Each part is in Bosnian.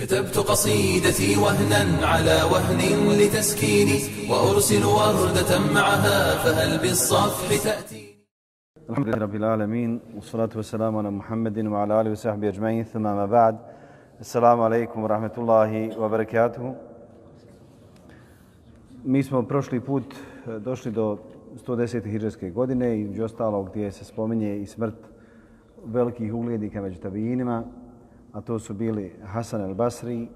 كتبت قصيدتي وهنا على وهن لتسكيني وأرسل وردة معها فهل بالصفح تأتي الحمد لله رب العالمين والصلاة والسلام على محمد وعلى آله وصحبه أجمعين ثم ما بعد السلام عليكم ورحمة الله وبركاته Mi smo prošli put eh, došli do 110. hijđarske godine i među ostalog gdje se spominje i smrt velikih uglednika među tabijinima, a to su bili Hasan al-Basri,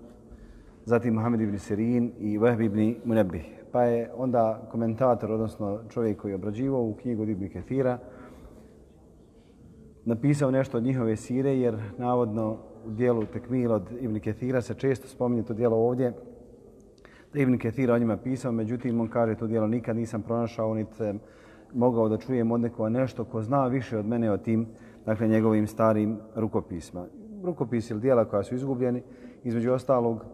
zatim Muhammed ibn Sirin i Wahb ibn Munabih. Pa je onda komentator, odnosno čovjek koji je obrađivao u knjigu Ibn Kathira, napisao nešto od njihove sire, jer navodno u dijelu Tekmil od Ibn Kathira se često spominje to dijelo ovdje, da Ibn Kathir o njima pisao, međutim on kaže to dijelo nikad nisam pronašao, niti eh, mogao da čujem od nekoga nešto ko zna više od mene o tim, dakle njegovim starim rukopisma. Rukopisi ili dijela koja su izgubljeni, između ostalog,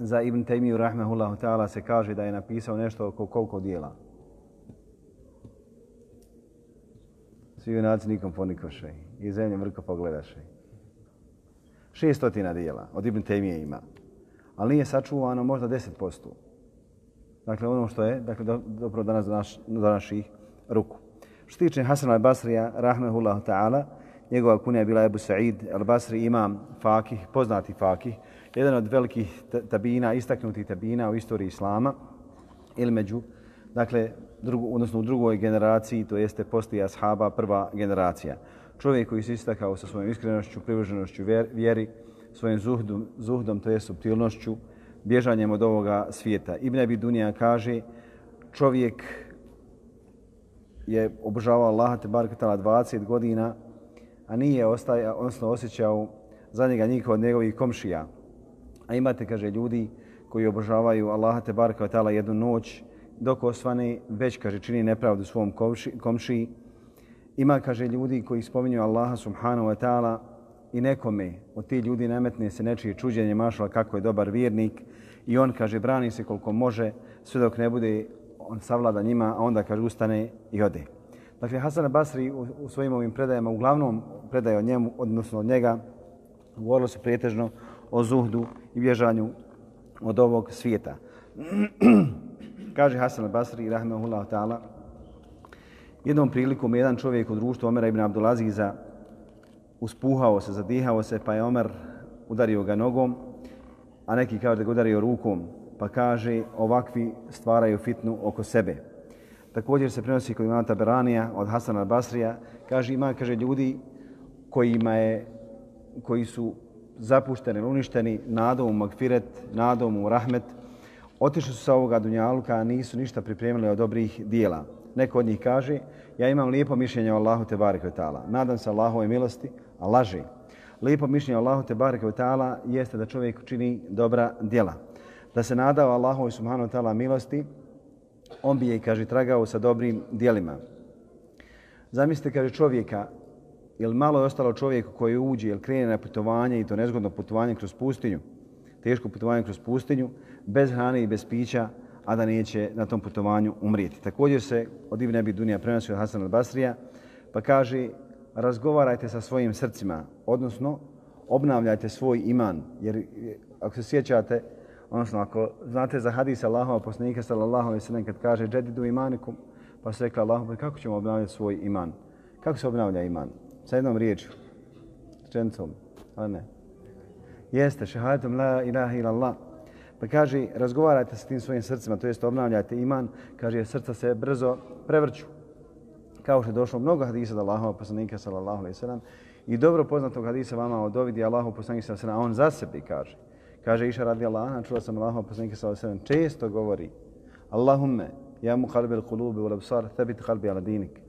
za Ibn Taymiju rahmehullahu ta'ala se kaže da je napisao nešto oko koliko dijela. Svi junaci nikom ponikoše i zemlje mrko pogledaše. Šestotina dijela od Ibn Taymije ima ali nije sačuvano možda 10%. Dakle, ono što je, dakle, do, dobro danas do, naš, do naših ruku. Što tiče Hasan al-Basrija, rahmehullahu ta'ala, njegova kunija je bila Ebu Sa'id al-Basri, imam fakih, poznati fakih, jedan od velikih tabina, istaknutih tabina u istoriji Islama, ili među, dakle, drugu, odnosno u drugoj generaciji, to jeste poslije ashaba, prva generacija. Čovjek koji se istakao sa svojom iskrenošću, privrženošću vjeri, svojim zuhdom, zuhdom to je subtilnošću, bježanjem od ovoga svijeta. Ibn Abi Dunija kaže, čovjek je obožavao Allaha te barkatala 20 godina, a nije ostaje, odnosno osjećao za njega nikog od njegovih komšija. A imate, kaže, ljudi koji obožavaju Allaha te barkatala jednu noć, dok osvane, već, kaže, čini nepravdu svom komšiji. Ima, kaže, ljudi koji spominju Allaha subhanahu wa ta'ala i nekome od ti ljudi nametne se nečije čuđenje mašala kako je dobar vjernik i on kaže brani se koliko može sve dok ne bude on savlada njima, a onda kaže ustane i ode. Dakle, Hasan Basri u, u svojim ovim predajama, uglavnom predaje o njemu, odnosno od njega, govorilo se prijetežno o zuhdu i bježanju od ovog svijeta. kaže Hasan Basri, rahmehullahu ta'ala, jednom prilikom jedan čovjek u društvu Omera ibn Abdulaziza uspuhao se, zadihao se, pa je Omer udario ga nogom, a neki kaže da ga udario rukom, pa kaže ovakvi stvaraju fitnu oko sebe. Također se prenosi kod imama Taberanija od Hasana Basrija, kaže ima kaže ljudi koji ima je koji su zapušteni, uništeni nadom u magfiret, nadom u rahmet, otišli su sa ovoga dunjaluka, a nisu ništa pripremili od dobrih dijela. Neko od njih kaže, ja imam lijepo mišljenje o Allahu te barek Nadam se Allahove milosti, a laži. Lijepo mišljenje o Allahu te barek taala jeste da čovjek čini dobra djela. Da se nada o Allahu subhanahu taala milosti, on bi je kaže tragao sa dobrim djelima. Zamislite kaže čovjeka ili malo je ostalo čovjeku koji uđe ili krene na putovanje i to nezgodno putovanje kroz pustinju, teško putovanje kroz pustinju, bez hrane i bez pića, a da neće na tom putovanju umrijeti. Također se od Ibn Abi Dunija prenosi od Hasan al-Basrija, pa kaže razgovarajte sa svojim srcima, odnosno obnavljajte svoj iman. Jer ako se sjećate, odnosno ako znate za hadis Allahova poslanika sallallahu alejhi ve sellem kad kaže džedidu imanikum, pa se rekla Allahu, pa kako ćemo obnavljati svoj iman? Kako se obnavlja iman? Sa jednom riječju. Rečenicom. Ali ne. Jeste, šehadetom la ilaha illallah. Pa kaže, razgovarajte sa tim svojim srcima, to jest obnavljajte iman. Kaže, srca se brzo prevrću kao što je došlo mnogo hadisa od Allahova poslanika sallallahu alejhi ve sellem i dobro poznatog hadisa vama od Dovidi Allahu poslanik sallallahu alejhi ve sellem on za sebe kaže kaže Iša radi Allaha čula sam Allahov poslanika sallallahu alejhi često govori Allahumma ya muqallib al kulubi u absar tebit qalbi ala dinik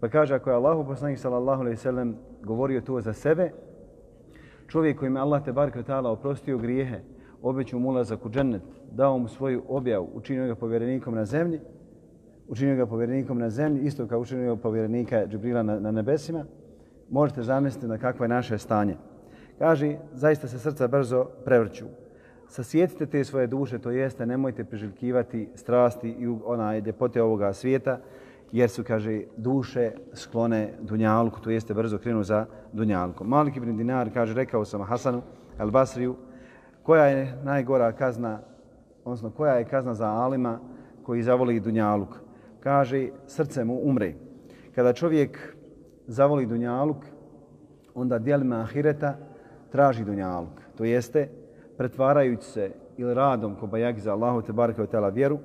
pa kaže ako je Allahu poslanik sallallahu alejhi ve sellem govorio to za sebe čovjek kojim Allah te bar taala oprostio grijehe obećao mu ulazak u džennet dao mu svoju objavu učinio ga povjerenikom na zemlji učinio ga povjerenikom na zemlji, isto kao učinio povjerenika Džibrila na, na nebesima, možete zamisliti na kakvo je naše stanje. Kaže, zaista se srca brzo prevrću. Sasjetite te svoje duše, to jeste, nemojte priželjkivati strasti i onaj ljepote ovoga svijeta, jer su, kaže, duše sklone dunjalku, to jeste brzo krenu za dunjalku. Malik ibn Dinar kaže, rekao sam Hasanu al Basriju, koja je najgora kazna, odnosno koja je kazna za alima koji zavoli dunjaluk. Kaže, srce mu umre. Kada čovjek zavoli dunjaluk, onda dijelima ahireta traži dunjaluk. To jeste, pretvarajući se ili radom kobajagi za Allahu te barke tela vjeru,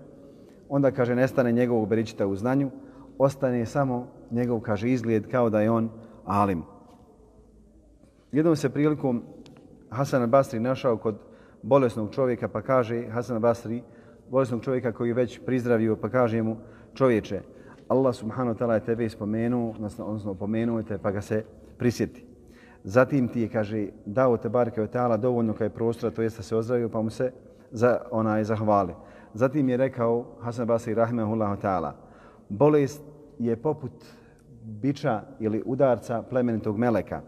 onda kaže nestane njegovog beričita u znanju, ostane samo njegov kaže izgled kao da je on alim. Jednom se prilikom Hasan al-Basri našao kod bolesnog čovjeka pa kaže Hasan al-Basri, bolesnog čovjeka koji je već prizdravio pa kaže mu čovječe, Allah subhanahu wa ta'ala je tebe ispomenuo, odnosno opomenuo te pa ga se prisjeti. Zatim ti je, kaže, dao te barke od tala dovoljno kaj prostora, to jeste se ozdravio pa mu se za, onaj, zahvali. Zatim je rekao Hasan Basri rahimahullah ta'ala, bolest je poput biča ili udarca plemenitog meleka.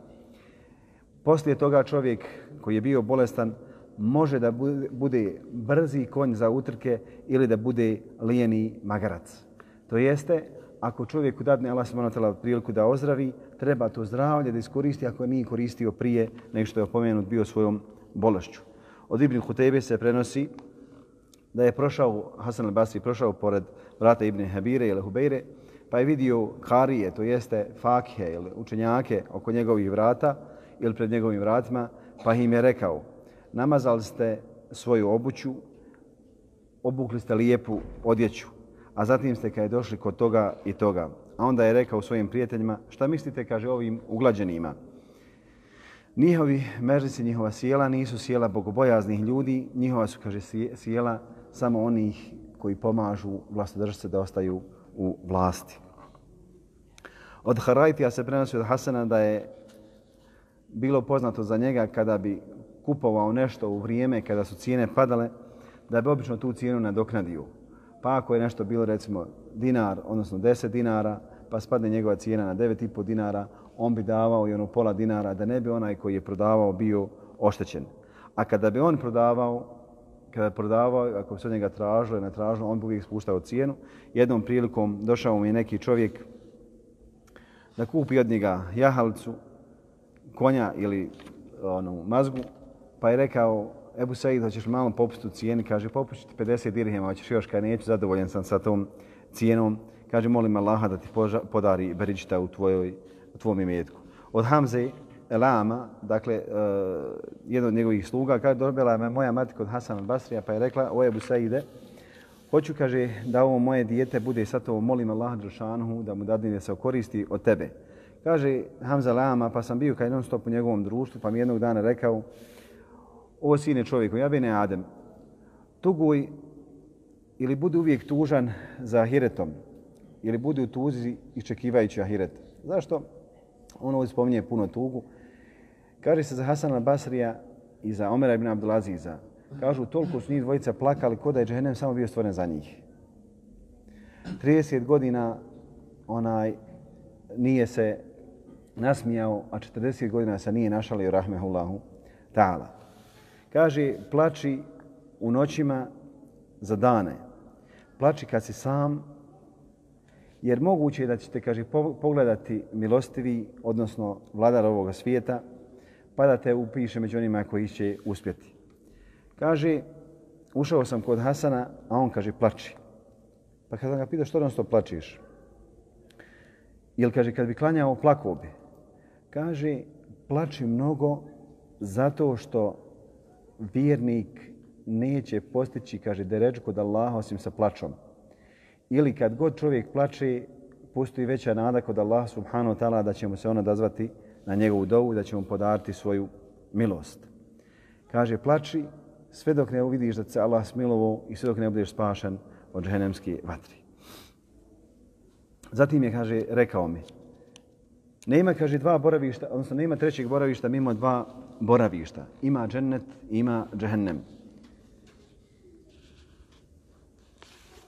Poslije toga čovjek koji je bio bolestan može da bude brzi konj za utrke ili da bude lijeni magarac. To jeste, ako čovjeku dadne Allah subhanahu priliku da ozdravi, treba to zdravlje da iskoristi ako nije koristio prije nego što je opomenut bio svojom bolešću. Od Ibn Hutebe se prenosi da je prošao, Hasan al-Basri prošao pored vrata Ibn Habire ili Hubeire, pa je vidio karije, to jeste fakhe ili učenjake oko njegovih vrata ili pred njegovim vratima, pa im je rekao, namazali ste svoju obuću, obukli ste lijepu odjeću, a zatim ste kada je došli kod toga i toga. A onda je rekao svojim prijateljima, šta mislite, kaže ovim uglađenima? Njihovi mežnici, njihova sjela nisu sjela bogobojaznih ljudi, njihova su, kaže, sjela samo onih koji pomažu vlastodržce da ostaju u vlasti. Od Harajtija se prenosi od Hasana da je bilo poznato za njega kada bi kupovao nešto u vrijeme kada su cijene padale, da bi obično tu cijenu nadoknadio. Pa ako je nešto bilo recimo dinar, odnosno 10 dinara, pa spadne njegova cijena na 9,5 dinara, on bi davao i ono pola dinara da ne bi onaj koji je prodavao bio oštećen. A kada bi on prodavao, kada prodavao, ako bi se od njega tražilo i ne tražilo, on bi uvijek spuštao cijenu. Jednom prilikom došao mi neki čovjek da kupi od njega jahalcu, konja ili onu mazgu, pa je rekao, Ebu Said, hoćeš malo popustiti u cijeni? Kaže, popušiti 50 dirhema, hoćeš još, kada neću, zadovoljen sam sa tom cijenom. Kaže, molim Allaha da ti podari beričita u, tvojoj, u tvom imetku. Od Hamze Elama, dakle, e, uh, jedan od njegovih sluga, kaže, dobila me moja mati kod Hasan Basrija, pa je rekla, o Ebu Saide, hoću, kaže, da ovo moje dijete bude sa to, molim Allaha Đušanhu da mu dadine se okoristi od tebe. Kaže Hamza Lama, pa sam bio kaj non stop u njegovom društvu, pa mi jednog dana rekao, o sine čovjeku, ja bene Adem, tuguj ili budi uvijek tužan za ahiretom, ili budi u tuzi iščekivajući ahiret. Zašto? On ovdje spominje puno tugu. Kaže se za Hasana Basrija i za Omera ibn Abdulaziza. Kažu, toliko su njih dvojica plakali kod da je džehennem samo bio stvoren za njih. 30 godina onaj nije se nasmijao, a 40 godina se nije našalio rahmehullahu ta'ala. Kaže, plači u noćima za dane. Plači kad si sam, jer moguće je da ćete, kaže, pogledati milostivi, odnosno vladar ovoga svijeta, pa da te upiše među onima koji će uspjeti. Kaže, ušao sam kod Hasana, a on kaže, plači. Pa kada ga pita što nam sto plačiš? Ili kaže, kad bi klanjao, plakao bi. Kaže, plači mnogo zato što vjernik neće postići, kaže, deređu kod Allaha osim sa plačom. Ili kad god čovjek plače, postoji veća nada kod Allaha subhanahu wa ta'ala da će mu se ona dazvati na njegovu dovu, da će mu podariti svoju milost. Kaže, plači sve dok ne uvidiš da se Allah smilovo i sve dok ne budeš spašan od džehennemske vatri. Zatim je, kaže, rekao mi, nema, kaže, dva boravišta, odnosno nema trećeg boravišta mimo dva boravišta. Ima džennet, ima džehennem.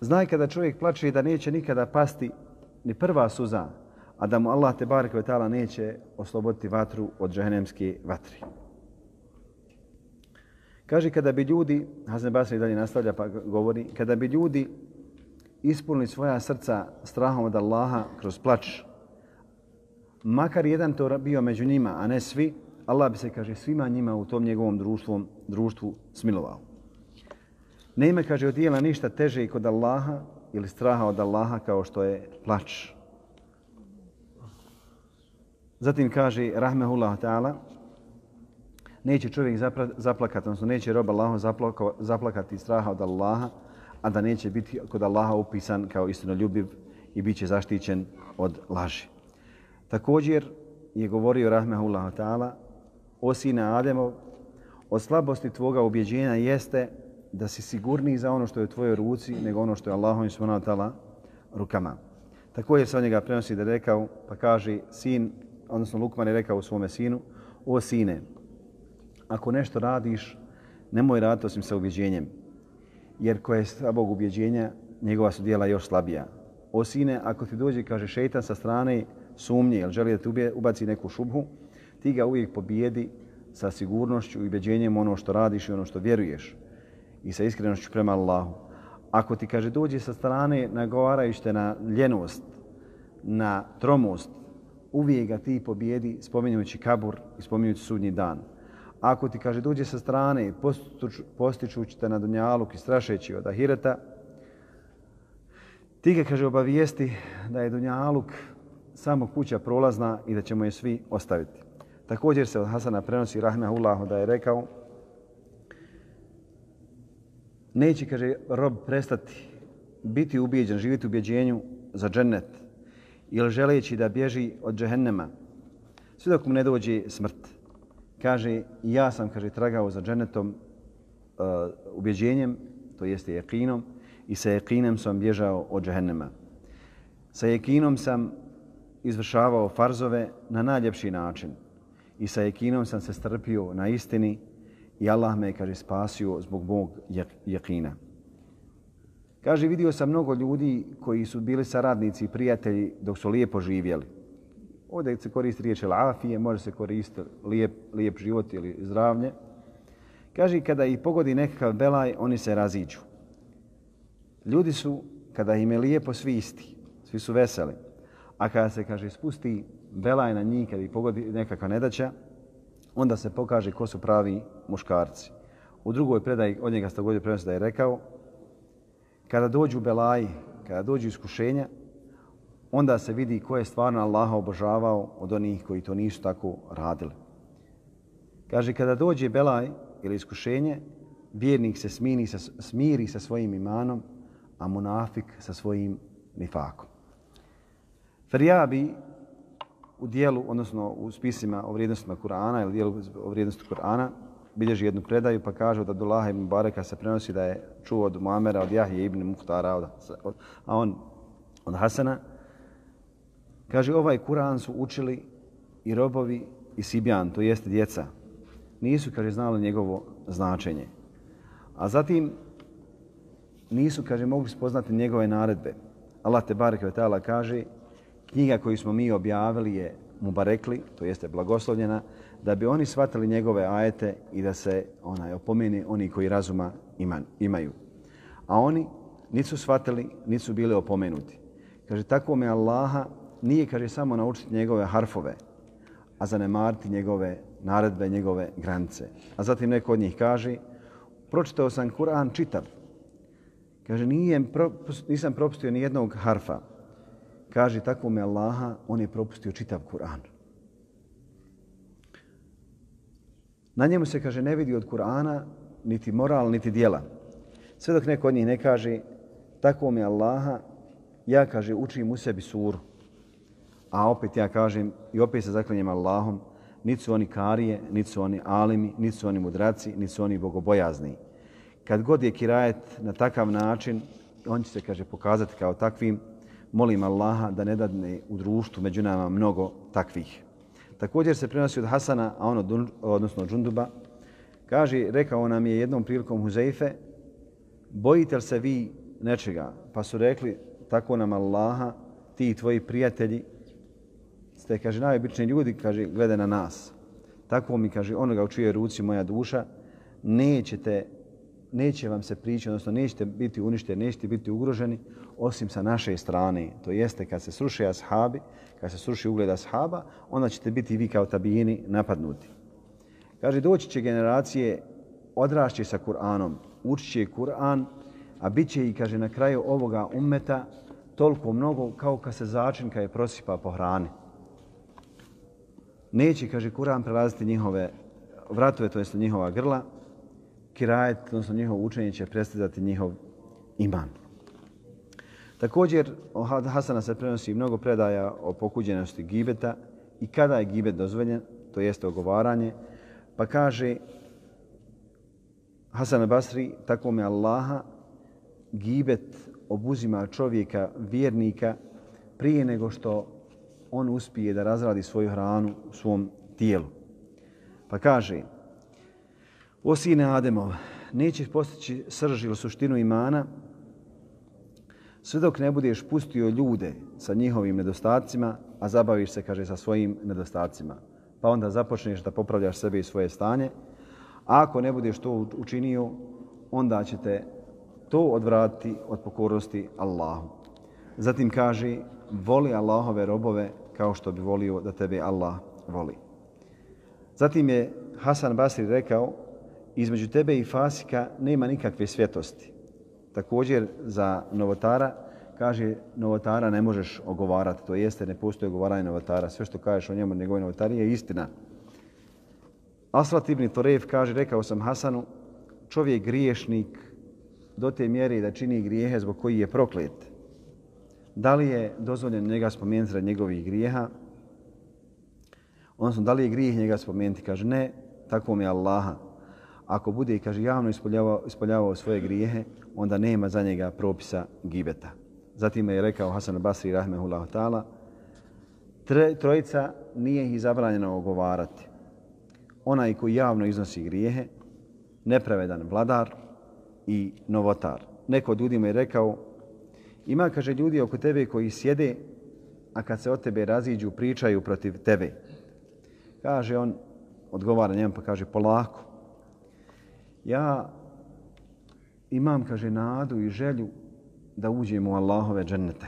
Znaj kada čovjek plače da neće nikada pasti ni prva suza, a da mu Allah te barek ve neće osloboditi vatru od džehennemske vatri. Kaže kada bi ljudi, Hasan Basri dalje nastavlja pa govori, kada bi ljudi ispunili svoja srca strahom od Allaha kroz plač, makar jedan to bio među njima, a ne svi, Allah bi se, kaže, svima njima u tom njegovom društvu, društvu smilovao. Nema, kaže, od dijela ništa teže i kod Allaha ili straha od Allaha kao što je plač. Zatim kaže, rahmehullah ta'ala, neće čovjek zaplakati, odnosno neće rob Allahu zaplakati straha od Allaha, a da neće biti kod Allaha upisan kao istinoljubiv i bit će zaštićen od laži. Također je govorio Rahmehullah ta'ala o sine Ademov, od slabosti tvoga ubjeđenja jeste da si sigurniji za ono što je u tvojoj ruci nego ono što je Allahom i svojom ta'ala rukama. Također se od njega prenosi da je rekao, pa kaže sin, odnosno Lukman je rekao u svome sinu, o sine, ako nešto radiš, nemoj raditi osim sa ubjeđenjem, jer ko je slabog ubjeđenja, njegova su dijela još slabija. O sine, ako ti dođe, kaže šeitan sa strane sumnje, jer želi da ti ubaci neku šubhu, ti ga uvijek pobijedi sa sigurnošću i ubeđenjem ono što radiš i ono što vjeruješ i sa iskrenošću prema Allahu. Ako ti, kaže, dođe sa strane nagovarajušte na ljenost, na tromost, uvijek ga ti pobijedi spominjujući kabur i spominjujući sudnji dan. Ako ti, kaže, dođe sa strane postičući te na dunjaluk i strašeći od ahireta, ti ga, kaže, obavijesti da je dunjaluk samo kuća prolazna i da ćemo je svi ostaviti. Također se od Hasana prenosi Rahmehullahu da je rekao neće, kaže, rob prestati biti ubijeđen, živjeti u ubjeđenju za džennet ili želeći da bježi od džehennema sve dok mu ne dođe smrt kaže, ja sam, kaže, tragao za džennetom uh, ubjeđenjem, to jeste jekinom, i sa jekinem sam bježao od džehennema. Sa jekinom sam izvršavao farzove na najljepši način i sa jekinom sam se strpio na istini i Allah me, kaže, spasio zbog mog jekina. Kaže, vidio sam mnogo ljudi koji su bili saradnici i prijatelji dok su lijepo živjeli. Ovdje se koristi riječ afije, može se koristiti lijep, lijep život ili zdravlje. Kaže, kada ih pogodi nekakav belaj, oni se raziđu. Ljudi su, kada im je lijepo, svi isti. Svi su veseli. A kada se, kaže, spusti belaj na njih, kada ih pogodi nekakva nedaća, onda se pokaže ko su pravi muškarci. U drugoj predaji od njega ste godio prenosi da je rekao, kada dođu belaji, kada dođu iskušenja, onda se vidi ko je stvarno Allaha obožavao od onih koji to nisu tako radili. Kaže, kada dođe belaj ili iskušenje, vjernik se smiri sa, smiri sa svojim imanom, a munafik sa svojim nifakom. Ferjabi u dijelu, odnosno u spisima o vrijednostima Kur'ana ili dijelu o vrijednosti Kur'ana, bilježi jednu predaju pa kaže da Abdullah ibn Bareka se prenosi da je čuo od Muamera, od Jahije ibn Muhtara, od, a on od Hasana, Kaže, ovaj Kur'an su učili i robovi i Sibjan, to jeste djeca. Nisu, kaže, znali njegovo značenje. A zatim nisu, kaže, mogli spoznati njegove naredbe. Allah te bareke ve ta'ala kaže, knjiga koju smo mi objavili je Mubarekli, to jeste blagoslovljena, da bi oni shvatili njegove ajete i da se onaj opomeni oni koji razuma ima, imaju. A oni nisu shvatili, nisu bili opomenuti. Kaže, tako me Allaha nije, kaže, samo naučiti njegove harfove, a zanemariti njegove naredbe, njegove granice. A zatim neko od njih kaže, pročitao sam Kur'an čitav. Kaže, nije, nisam propustio ni jednog harfa. Kaže, tako me Allaha, on je propustio čitav Kur'an. Na njemu se, kaže, ne vidi od Kur'ana niti moral, niti dijela. Sve dok neko od njih ne kaže, tako je Allaha, ja, kaže, učim u sebi suru. A opet ja kažem i opet se zaklanjem Allahom, niti su oni karije, niti su oni alimi, niti su oni mudraci, niti su oni bogobojazni. Kad god je kirajet na takav način, on će se, kaže, pokazati kao takvim. Molim Allaha da ne dadne u društvu među nama mnogo takvih. Također se prenosi od Hasana, a ono, odnosno od Džunduba, kaže, rekao nam je jednom prilikom Huzeife, bojite li se vi nečega? Pa su rekli, tako nam Allaha, ti i tvoji prijatelji, ste, kaže, najobični ljudi, kaže, glede na nas. Tako mi, kaže, onoga u čijoj ruci moja duša, nećete, neće vam se prići, odnosno nećete biti uništeni, nećete biti ugroženi, osim sa naše strane. To jeste, kad se sruši ashabi, kad se sruši ugled ashaba, onda ćete biti vi kao tabijini napadnuti. Kaže, doći će generacije, odrašće sa Kur'anom, učit će Kur'an, a bit će i, kaže, na kraju ovoga ummeta toliko mnogo kao kad se začinka je prosipa po hrani. Neće, kaže, Kur'an prelaziti njihove vratove, to jest njihova grla, kirajet, odnosno njihovo učenje će prestizati njihov iman. Također, od Hasana se prenosi mnogo predaja o pokuđenosti gibeta i kada je gibet dozvoljen, to jeste ogovaranje, pa kaže Hasan Basri, tako me Allaha, gibet obuzima čovjeka, vjernika, prije nego što on uspije da razradi svoju hranu u svom tijelu. Pa kaže, o sine Ademov, nećeš postići srž ili suštinu imana sve dok ne budeš pustio ljude sa njihovim nedostacima, a zabaviš se, kaže, sa svojim nedostacima. Pa onda započneš da popravljaš sebe i svoje stanje. A ako ne budeš to učinio, onda ćete to odvratiti od pokornosti Allahu. Zatim kaže, voli Allahove robove kao što bi volio da tebe Allah voli. Zatim je Hasan Basri rekao, između tebe i fasika nema nikakve svjetosti. Također za novotara, kaže novotara ne možeš ogovarati, to jeste ne postoji ogovaranje novotara. Sve što kažeš o njemu, njegove novotari je istina. Aslat ibn Torev kaže, rekao sam Hasanu, čovjek griješnik do te mjere da čini grijehe zbog koji je proklet. Da li je dozvoljeno njega spomenuti za njegovih grijeha? Odnosno, da li je grijeh njega spomenuti? Kaže, ne, tako mi je Allaha. Ako bude, i kaže, javno ispoljavao, ispoljavao svoje grijehe, onda nema za njega propisa gibeta. Zatim je rekao Hasan Basri, rahmehullahu ta'ala, trojica nije ih zabranjeno ogovarati. Onaj koji javno iznosi grijehe, nepravedan vladar i novotar. Neko od ljudima je rekao, ima, kaže, ljudi oko tebe koji sjede, a kad se od tebe raziđu, pričaju protiv tebe. Kaže on, odgovara njemu pa kaže polako. Ja imam, kaže, nadu i želju da uđem u Allahove džennete.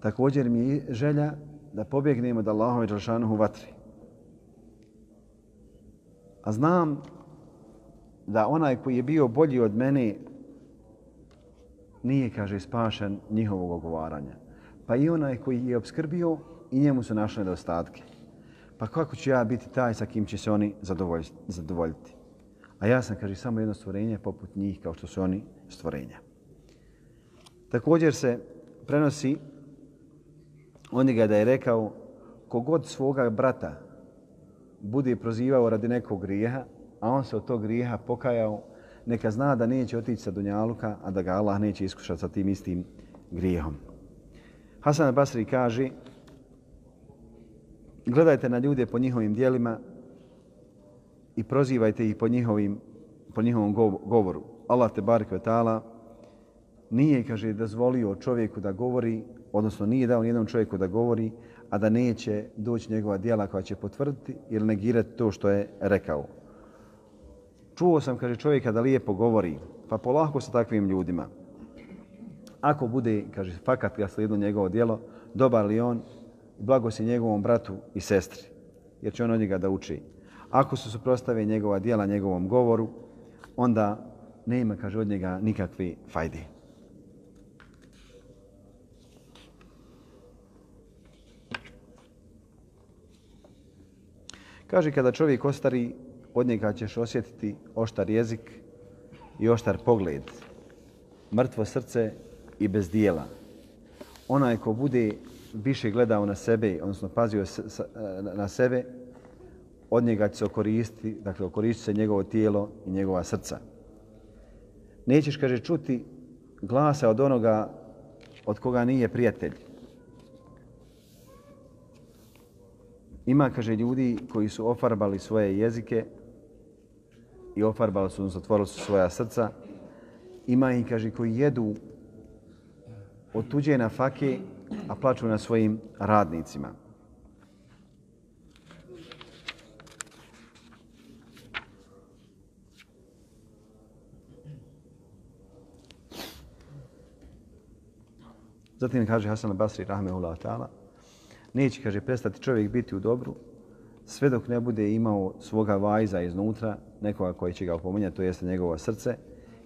Također mi je želja da pobjegnemo od Allahove džalšanuhu vatri. A znam da onaj koji je bio bolji od mene nije, kaže, spašen njihovog ogovaranja. Pa i onaj koji je obskrbio i njemu su našli nedostatke pa kako ću ja biti taj sa kim će se oni zadovoljiti? A ja sam, kaže, samo jedno stvorenje poput njih kao što su oni stvorenja. Također se prenosi on ga da je rekao kogod svoga brata bude prozivao radi nekog grijeha, a on se od tog grijeha pokajao, neka zna da neće otići sa Dunjaluka, a da ga Allah neće iskušati sa tim istim grijehom. Hasan Basri kaže, gledajte na ljude po njihovim dijelima i prozivajte ih po, njihovim, po njihovom govoru. Allah te barik ve ta'ala nije, kaže, dozvolio čovjeku da govori, odnosno nije dao nijednom čovjeku da govori, a da neće doći njegova dijela koja će potvrditi ili negirati to što je rekao. Čuo sam, kaže, čovjeka da lijepo govori, pa polako sa takvim ljudima. Ako bude, kaže, fakat ga slijedno njegovo dijelo, dobar li on, blago si njegovom bratu i sestri, jer će on od njega da uči. Ako se suprostave njegova dijela njegovom govoru, onda nema, kaže, od njega nikakve fajde. Kaže, kada čovjek ostari, od njega ćeš osjetiti oštar jezik i oštar pogled, mrtvo srce i bez dijela. Onaj ko bude više gledao na sebe, odnosno pazio na sebe, od njega će se okoristiti, dakle okoristiti se njegovo tijelo i njegova srca. Nećeš, kaže, čuti glasa od onoga od koga nije prijatelj. Ima, kaže, ljudi koji su ofarbali svoje jezike i ofarbali su, zatvorili su svoja srca. Ima i, kaže, koji jedu od tuđe na fake a plaču na svojim radnicima. Zatim kaže Hasan al-Basri, rahmehullah ta'ala, neće, kaže, prestati čovjek biti u dobru, sve dok ne bude imao svoga vajza iznutra, nekoga koji će ga opominjati, to jeste njegovo srce,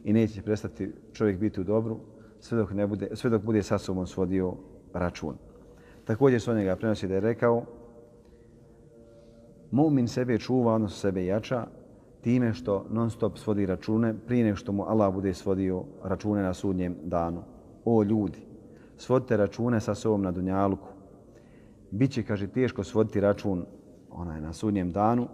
i neće prestati čovjek biti u dobru, sve dok, ne bude, sve dok bude sa sobom svodio račun. Također se od njega prenosi da je rekao, Mu'min sebe čuva, odnosno sebe jača, time što non stop svodi račune prije nego što mu Allah bude svodio račune na sudnjem danu. O ljudi, svodite račune sa sobom na dunjaluku. Biće, kaže, teško svoditi račun onaj na sudnjem danu.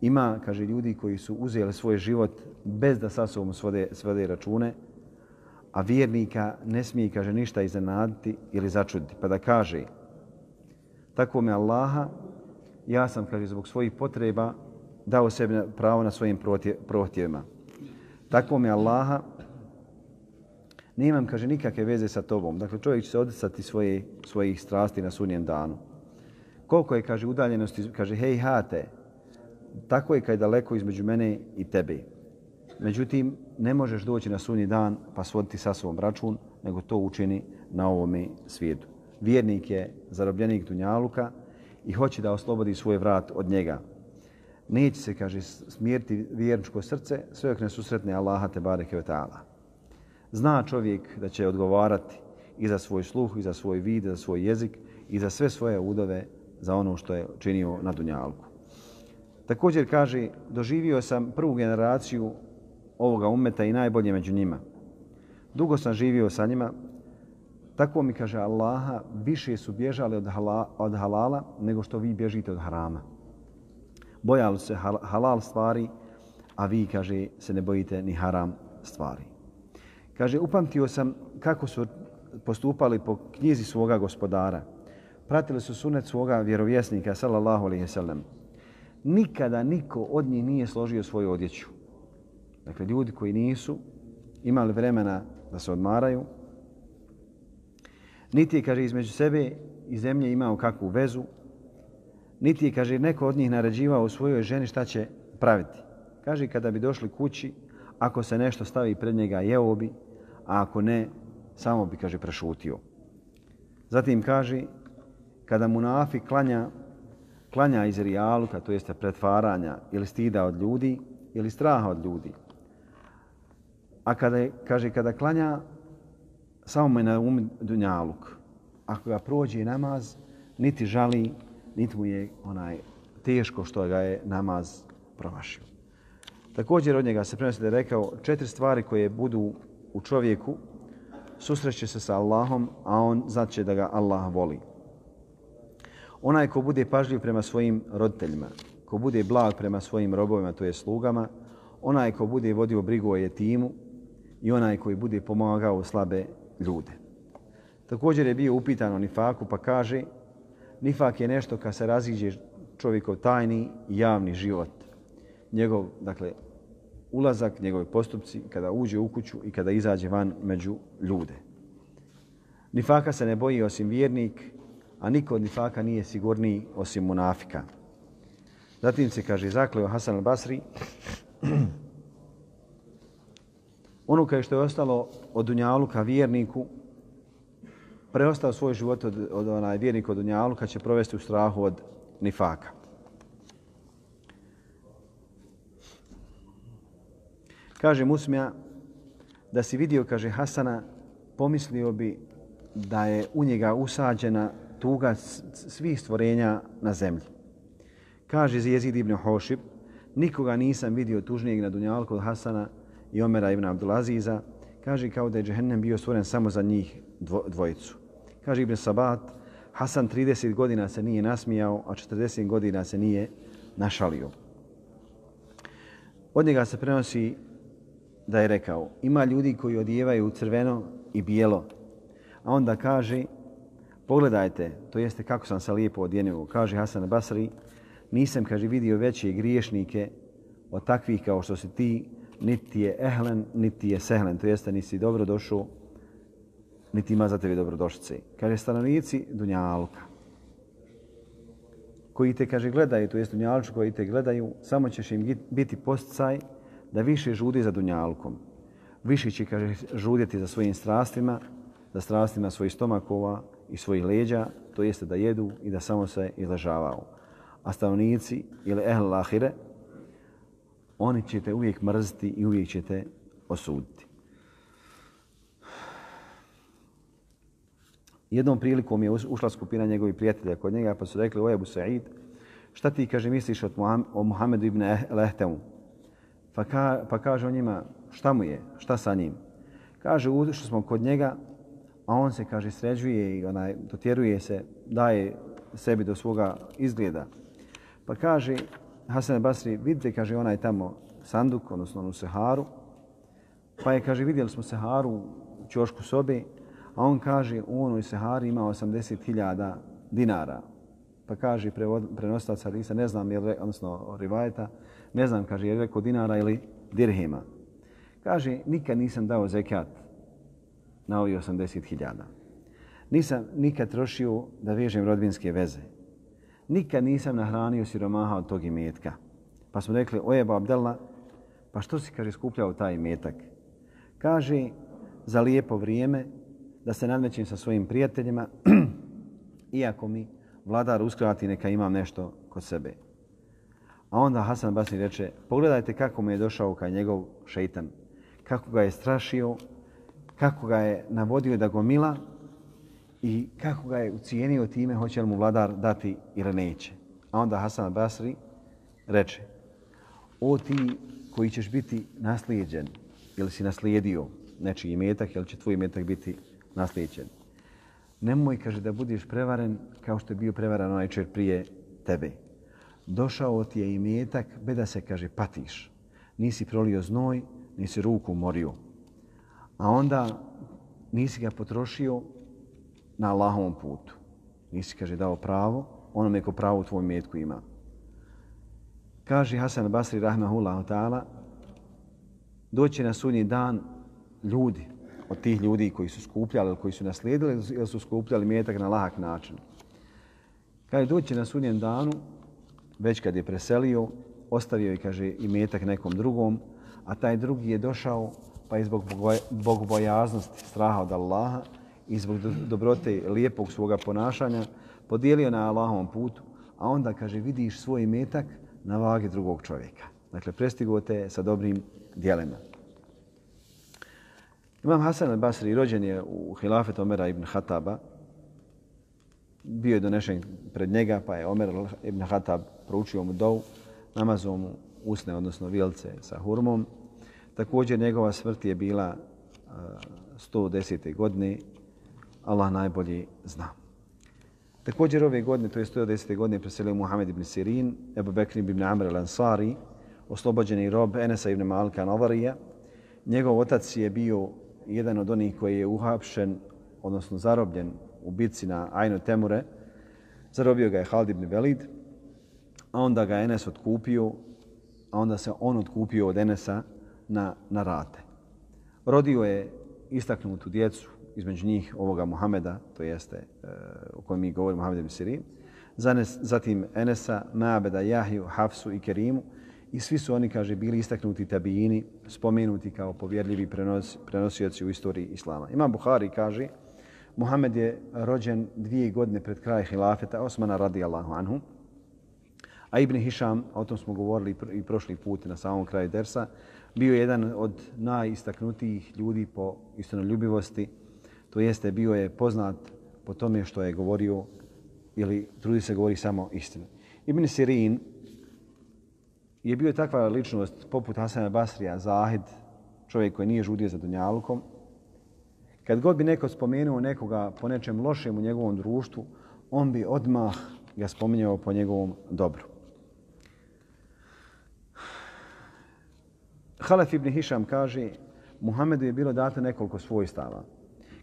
Ima, kaže, ljudi koji su uzeli svoj život bez da sa sobom svode, svode račune, a vjernika ne smije, kaže, ništa iznenaditi ili začuditi. Pa da kaže, tako me Allaha, ja sam, kaže, zbog svojih potreba dao sebi pravo na svojim prohtjevima. Tako mi Allaha, nemam, kaže, nikakve veze sa tobom. Dakle, čovjek će se odisati svoje, svojih strasti na sunjem danu. Koliko je, kaže, udaljenosti, kaže, hej, hate, tako je kaj daleko između mene i tebe. Međutim, ne možeš doći na sunji dan pa svoditi sa sobom račun, nego to učini na ovome svijetu. Vjernik je zarobljenik Dunjaluka i hoće da oslobodi svoj vrat od njega neće se, kaže, smirti vjerničko srce sve dok ne susretne Allaha te bareke ve ta'ala. Zna čovjek da će odgovarati i za svoj sluh, i za svoj vid, i za svoj jezik, i za sve svoje udove za ono što je činio na Dunjalku. Također kaže, doživio sam prvu generaciju ovoga umeta i najbolje među njima. Dugo sam živio sa njima, tako mi kaže Allaha, više su bježali od, hala, od halala nego što vi bježite od harama bojali se halal stvari, a vi, kaže, se ne bojite ni haram stvari. Kaže, upamtio sam kako su postupali po knjizi svoga gospodara. Pratili su sunet svoga vjerovjesnika, sallallahu alaihi sallam. Nikada niko od njih nije složio svoju odjeću. Dakle, ljudi koji nisu imali vremena da se odmaraju, niti je, kaže, između sebe i zemlje imao kakvu vezu, niti je, kaže, neko od njih naređivao u svojoj ženi šta će praviti. Kaže, kada bi došli kući, ako se nešto stavi pred njega, jeo bi, a ako ne, samo bi, kaže, prešutio. Zatim kaže, kada munafik klanja, klanja iz rijaluka, to jeste pretvaranja ili stida od ljudi, ili straha od ljudi. A kada kaže, kada klanja, samo mu je na um dunjaluk. Ako ga prođe namaz, niti žali, niti mu je onaj teško što ga je namaz promašio. Također od njega se prenosi da je rekao četiri stvari koje budu u čovjeku susreće se sa Allahom, a on znači da ga Allah voli. Onaj ko bude pažljiv prema svojim roditeljima, ko bude blag prema svojim robovima, to je slugama, onaj ko bude vodio brigu o jetimu i onaj koji bude pomagao slabe ljude. Također je bio upitan o nifaku pa kaže Nifak je nešto kad se raziđe čovjekov tajni i javni život. Njegov, dakle, ulazak, njegove postupci, kada uđe u kuću i kada izađe van među ljude. Nifaka se ne boji osim vjernik, a niko od nifaka nije sigurniji osim munafika. Zatim se kaže, zakleo Hasan al-Basri, ono kao što je ostalo od Dunjaluka vjerniku, preostao svoj život od, od onaj vjernik od Dunjaluka će provesti u strahu od nifaka. Kaže Musmija, da si vidio, kaže Hasana, pomislio bi da je u njega usađena tuga svih stvorenja na zemlji. Kaže Jezid ibn Hošib, nikoga nisam vidio tužnijeg na Dunjalu od Hasana i Omera ibn Abdulaziza. Kaže kao da je Džehennem bio stvoren samo za njih dvojicu. Kaže Ibn Sabat, Hasan 30 godina se nije nasmijao, a 40 godina se nije našalio. Od njega se prenosi da je rekao, ima ljudi koji odijevaju crveno i bijelo, a onda kaže, pogledajte, to jeste kako sam se lijepo odjenio, kaže Hasan Basri, nisam, kaže, vidio veće griješnike od takvih kao što si ti, niti je ehlen, niti je sehlen, to jeste nisi dobro došao niti ima za tebe dobrodošlice. Kaže, stanovnici Dunjalka, koji te, kaže, gledaju, to jest Dunjalču koji te gledaju, samo ćeš im biti posticaj da više žudi za Dunjalkom. Više će, kaže, žudjeti za svojim strastima, za strastima svojih stomakova i svojih leđa, to jeste da jedu i da samo se izležavaju. a stanovnici ili ehl lahire, oni će te uvijek mrziti i uvijek će te osuditi. Jednom prilikom je ušla skupina njegovih prijatelja kod njega pa su rekli o Ebu Sa'id, šta ti kaže misliš o Muhammedu ibn Lehtemu? Pa, ka, pa kaže on njima šta mu je, šta sa njim? Kaže ušli smo kod njega, a on se kaže sređuje i onaj, dotjeruje se, daje sebi do svoga izgleda. Pa kaže Hasan Basri, vidite, kaže onaj tamo sanduk, odnosno onu seharu, pa je, kaže, vidjeli smo seharu u čošku sobe, a on kaže u onoj sehari ima 80.000 dinara. Pa kaže prenostac Hadisa, ne znam, je odnosno rivajeta, ne znam, kaže, je rekao dinara ili dirhima. Kaže, nikad nisam dao zekat na ovi 80.000. Nisam nikad trošio da vežem rodbinske veze. Nikad nisam nahranio siromaha od tog imetka. Pa smo rekli, ojeba Abdella, pa što si, kaže, skupljao taj imetak? Kaže, za lijepo vrijeme, da se nadmećem sa svojim prijateljima, iako mi vladar uskrati neka imam nešto kod sebe. A onda Hasan Basri reče, pogledajte kako mu je došao kaj njegov šeitan, kako ga je strašio, kako ga je navodio da go mila i kako ga je ucijenio time hoće li mu vladar dati ili neće. A onda Hasan Basri reče, o ti koji ćeš biti naslijeđen ili si naslijedio nečiji imetak ili će tvoj imetak biti naslijeđen. Nemoj, kaže, da budiš prevaren kao što je bio prevaran onaj čer prije tebe. Došao ti je i metak, da se, kaže, patiš. Nisi prolio znoj, nisi ruku morio. A onda nisi ga potrošio na Allahovom putu. Nisi, kaže, dao pravo, onome ko pravo u tvojom metku ima. Kaže Hasan Basri, rahmahullahu ta'ala, doće na sudnji dan ljudi, od tih ljudi koji su skupljali ili koji su naslijedili ili su skupljali metak na lahak način. Kaže, doći na sudnjem danu, već kad je preselio, ostavio je, kaže, i metak nekom drugom, a taj drugi je došao, pa je zbog bogobojaznosti, straha od Allaha i zbog dobrote lijepog svoga ponašanja, podijelio na Allahovom putu, a onda, kaže, vidiš svoj metak na vagi drugog čovjeka. Dakle, prestigo te sa dobrim dijelima. Imam Hasan al-Basri rođen je u hilafetu Omera ibn Hataba. Bio je donešen pred njega, pa je Omer ibn Hatab proučio mu dovu, namazao mu usne, odnosno vilce sa hurmom. Također njegova smrt je bila 110. godine. Allah najbolji zna. Također ove godine, to je 110. godine, preselio Muhammed ibn Sirin, Ebu Bekri ibn Amr al-Ansari, oslobođeni rob Enesa ibn Malka Novarija. Njegov otac je bio jedan od onih koji je uhapšen, odnosno zarobljen u bitci na Ajnu Temure. Zarobio ga je Halid ibn Velid, a onda ga Enes otkupio, a onda se on otkupio od Enesa na, na rate. Rodio je istaknutu djecu, između njih ovoga Muhameda, to jeste uh, o kojem mi govorimo, Muhammed ibn Sirin, zatim Enesa, Nabeda, Jahiju, Hafsu i Kerimu, I svi su oni, kaže, bili istaknuti tabijini, spomenuti kao povjerljivi prenos, prenosioci u istoriji Islama. Imam Buhari kaže, Muhammed je rođen dvije godine pred kraj hilafeta Osmana radijallahu anhu. A Ibn Hišam, o tom smo govorili i prošli put na samom kraju Dersa, bio je jedan od najistaknutijih ljudi po istinoljubivosti. To jeste, bio je poznat po tome što je govorio ili trudi se govori samo istinu. Ibn Sirin, je bio takva ličnost poput Hasana Basrija, Zahid, čovjek koji nije žudio za Dunjalukom. Kad god bi neko spomenuo nekoga po nečem lošem u njegovom društvu, on bi odmah ga spominjao po njegovom dobru. Halef ibn Hišam kaže, Muhammedu je bilo dato nekoliko svojstava.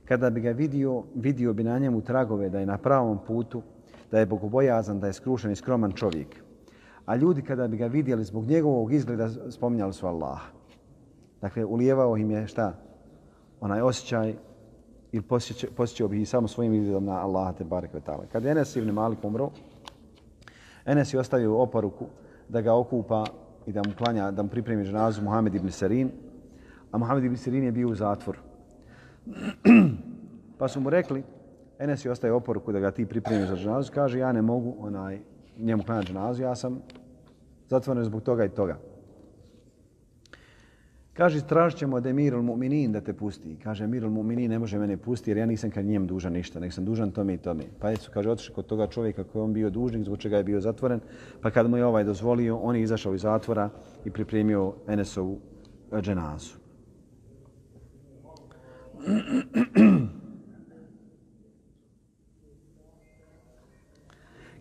Kada bi ga vidio, vidio bi na njemu tragove da je na pravom putu, da je bogobojazan, da je skrušen i skroman čovjek a ljudi kada bi ga vidjeli zbog njegovog izgleda spominjali su Allah. Dakle, ulijevao im je šta? Onaj osjećaj ili posjećao bi i samo svojim izgledom na Allaha te barek vetala. Kad je Enes ibn Malik umro, Enes je ostavio oporuku da ga okupa i da mu klanja, da mu pripremi ženazu Muhammed ibn Sirin, a Muhammed ibn Sirin je bio u zatvor. pa su mu rekli, Enes je ostavio oporuku da ga ti pripremiš za ženazu, kaže ja ne mogu onaj njemu klanjati dženazu, ja sam zatvoren zbog toga i toga. Kaže, tražit ćemo da je Mirul Mu'minin da te pusti. Kaže, Mirul Mu'minin ne može mene pusti jer ja nisam kad njem dužan ništa, nek sam dužan tome i tome. Pa su, kaže, otišli kod toga čovjeka koji on bio dužnik, zbog čega je bio zatvoren. Pa kad mu je ovaj dozvolio, on je izašao iz zatvora i pripremio Enesovu e, dženazu.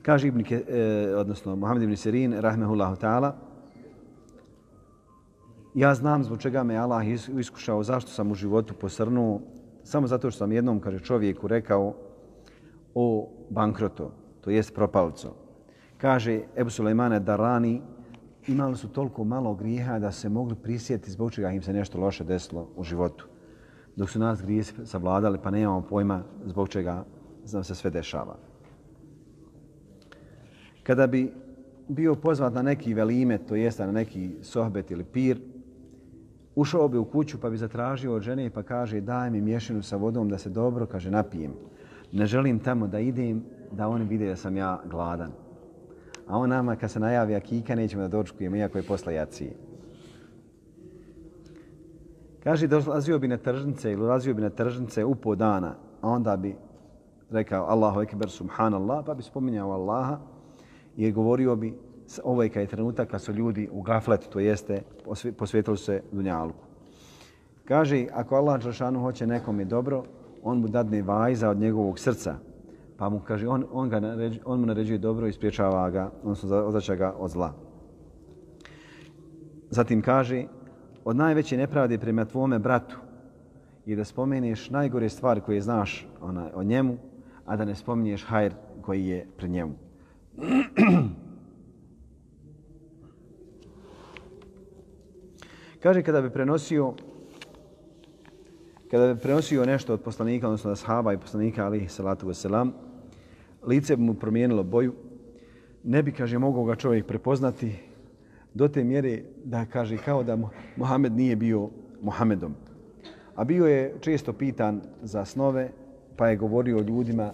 Kaže Ibn, eh, odnosno Muhammed ibn Sirin, rahmehullahu ta'ala, ja znam zbog čega me Allah iskušao, zašto sam u životu posrnuo, samo zato što sam jednom, kaže čovjeku, rekao o bankrotu, to jest propalco. Kaže Ebu Sulejmane Darani, imali su toliko malo grijeha da se mogli prisjetiti zbog čega im se nešto loše desilo u životu. Dok su nas grije savladali, pa nemamo pojma zbog čega nam se sve dešava. Kada bi bio pozvat na neki velime, to jest na neki sohbet ili pir, ušao bi u kuću pa bi zatražio od žene pa kaže daj mi mješinu sa vodom da se dobro, kaže, napijem. Ne želim tamo da idem da oni vide da sam ja gladan. A on nama kad se najavi akika nećemo da dočekujemo iako je posla jacije. Kaže, dolazio bi na tržnice ili ulazio bi na tržnice u po dana, a onda bi rekao Allahu ekber subhanallah, pa bi spominjao Allaha i govorio bi ovo je kaj trenutak kad su ljudi u gafletu, to jeste posvjetili se dunjalku. Kaže, ako Allah Đelšanu hoće nekom je dobro, on mu dadne vajza od njegovog srca. Pa mu kaže, on, on, ga naređ, on mu naređuje dobro i spriječava ga, odnosno odvraća ga od zla. Zatim kaže, od najveće nepravde prema tvome bratu je da spomeniš najgore stvari koje znaš ona, o njemu, a da ne spominješ hajr koji je pred njemu. Kaže kada bi prenosio kada bi prenosio nešto od poslanika, odnosno od sahaba i poslanika alihi salatu wasalam, lice bi mu promijenilo boju, ne bi, kaže, mogao ga čovjek prepoznati do te mjere da kaže kao da Mohamed nije bio Mohamedom. A bio je često pitan za snove, pa je govorio ljudima,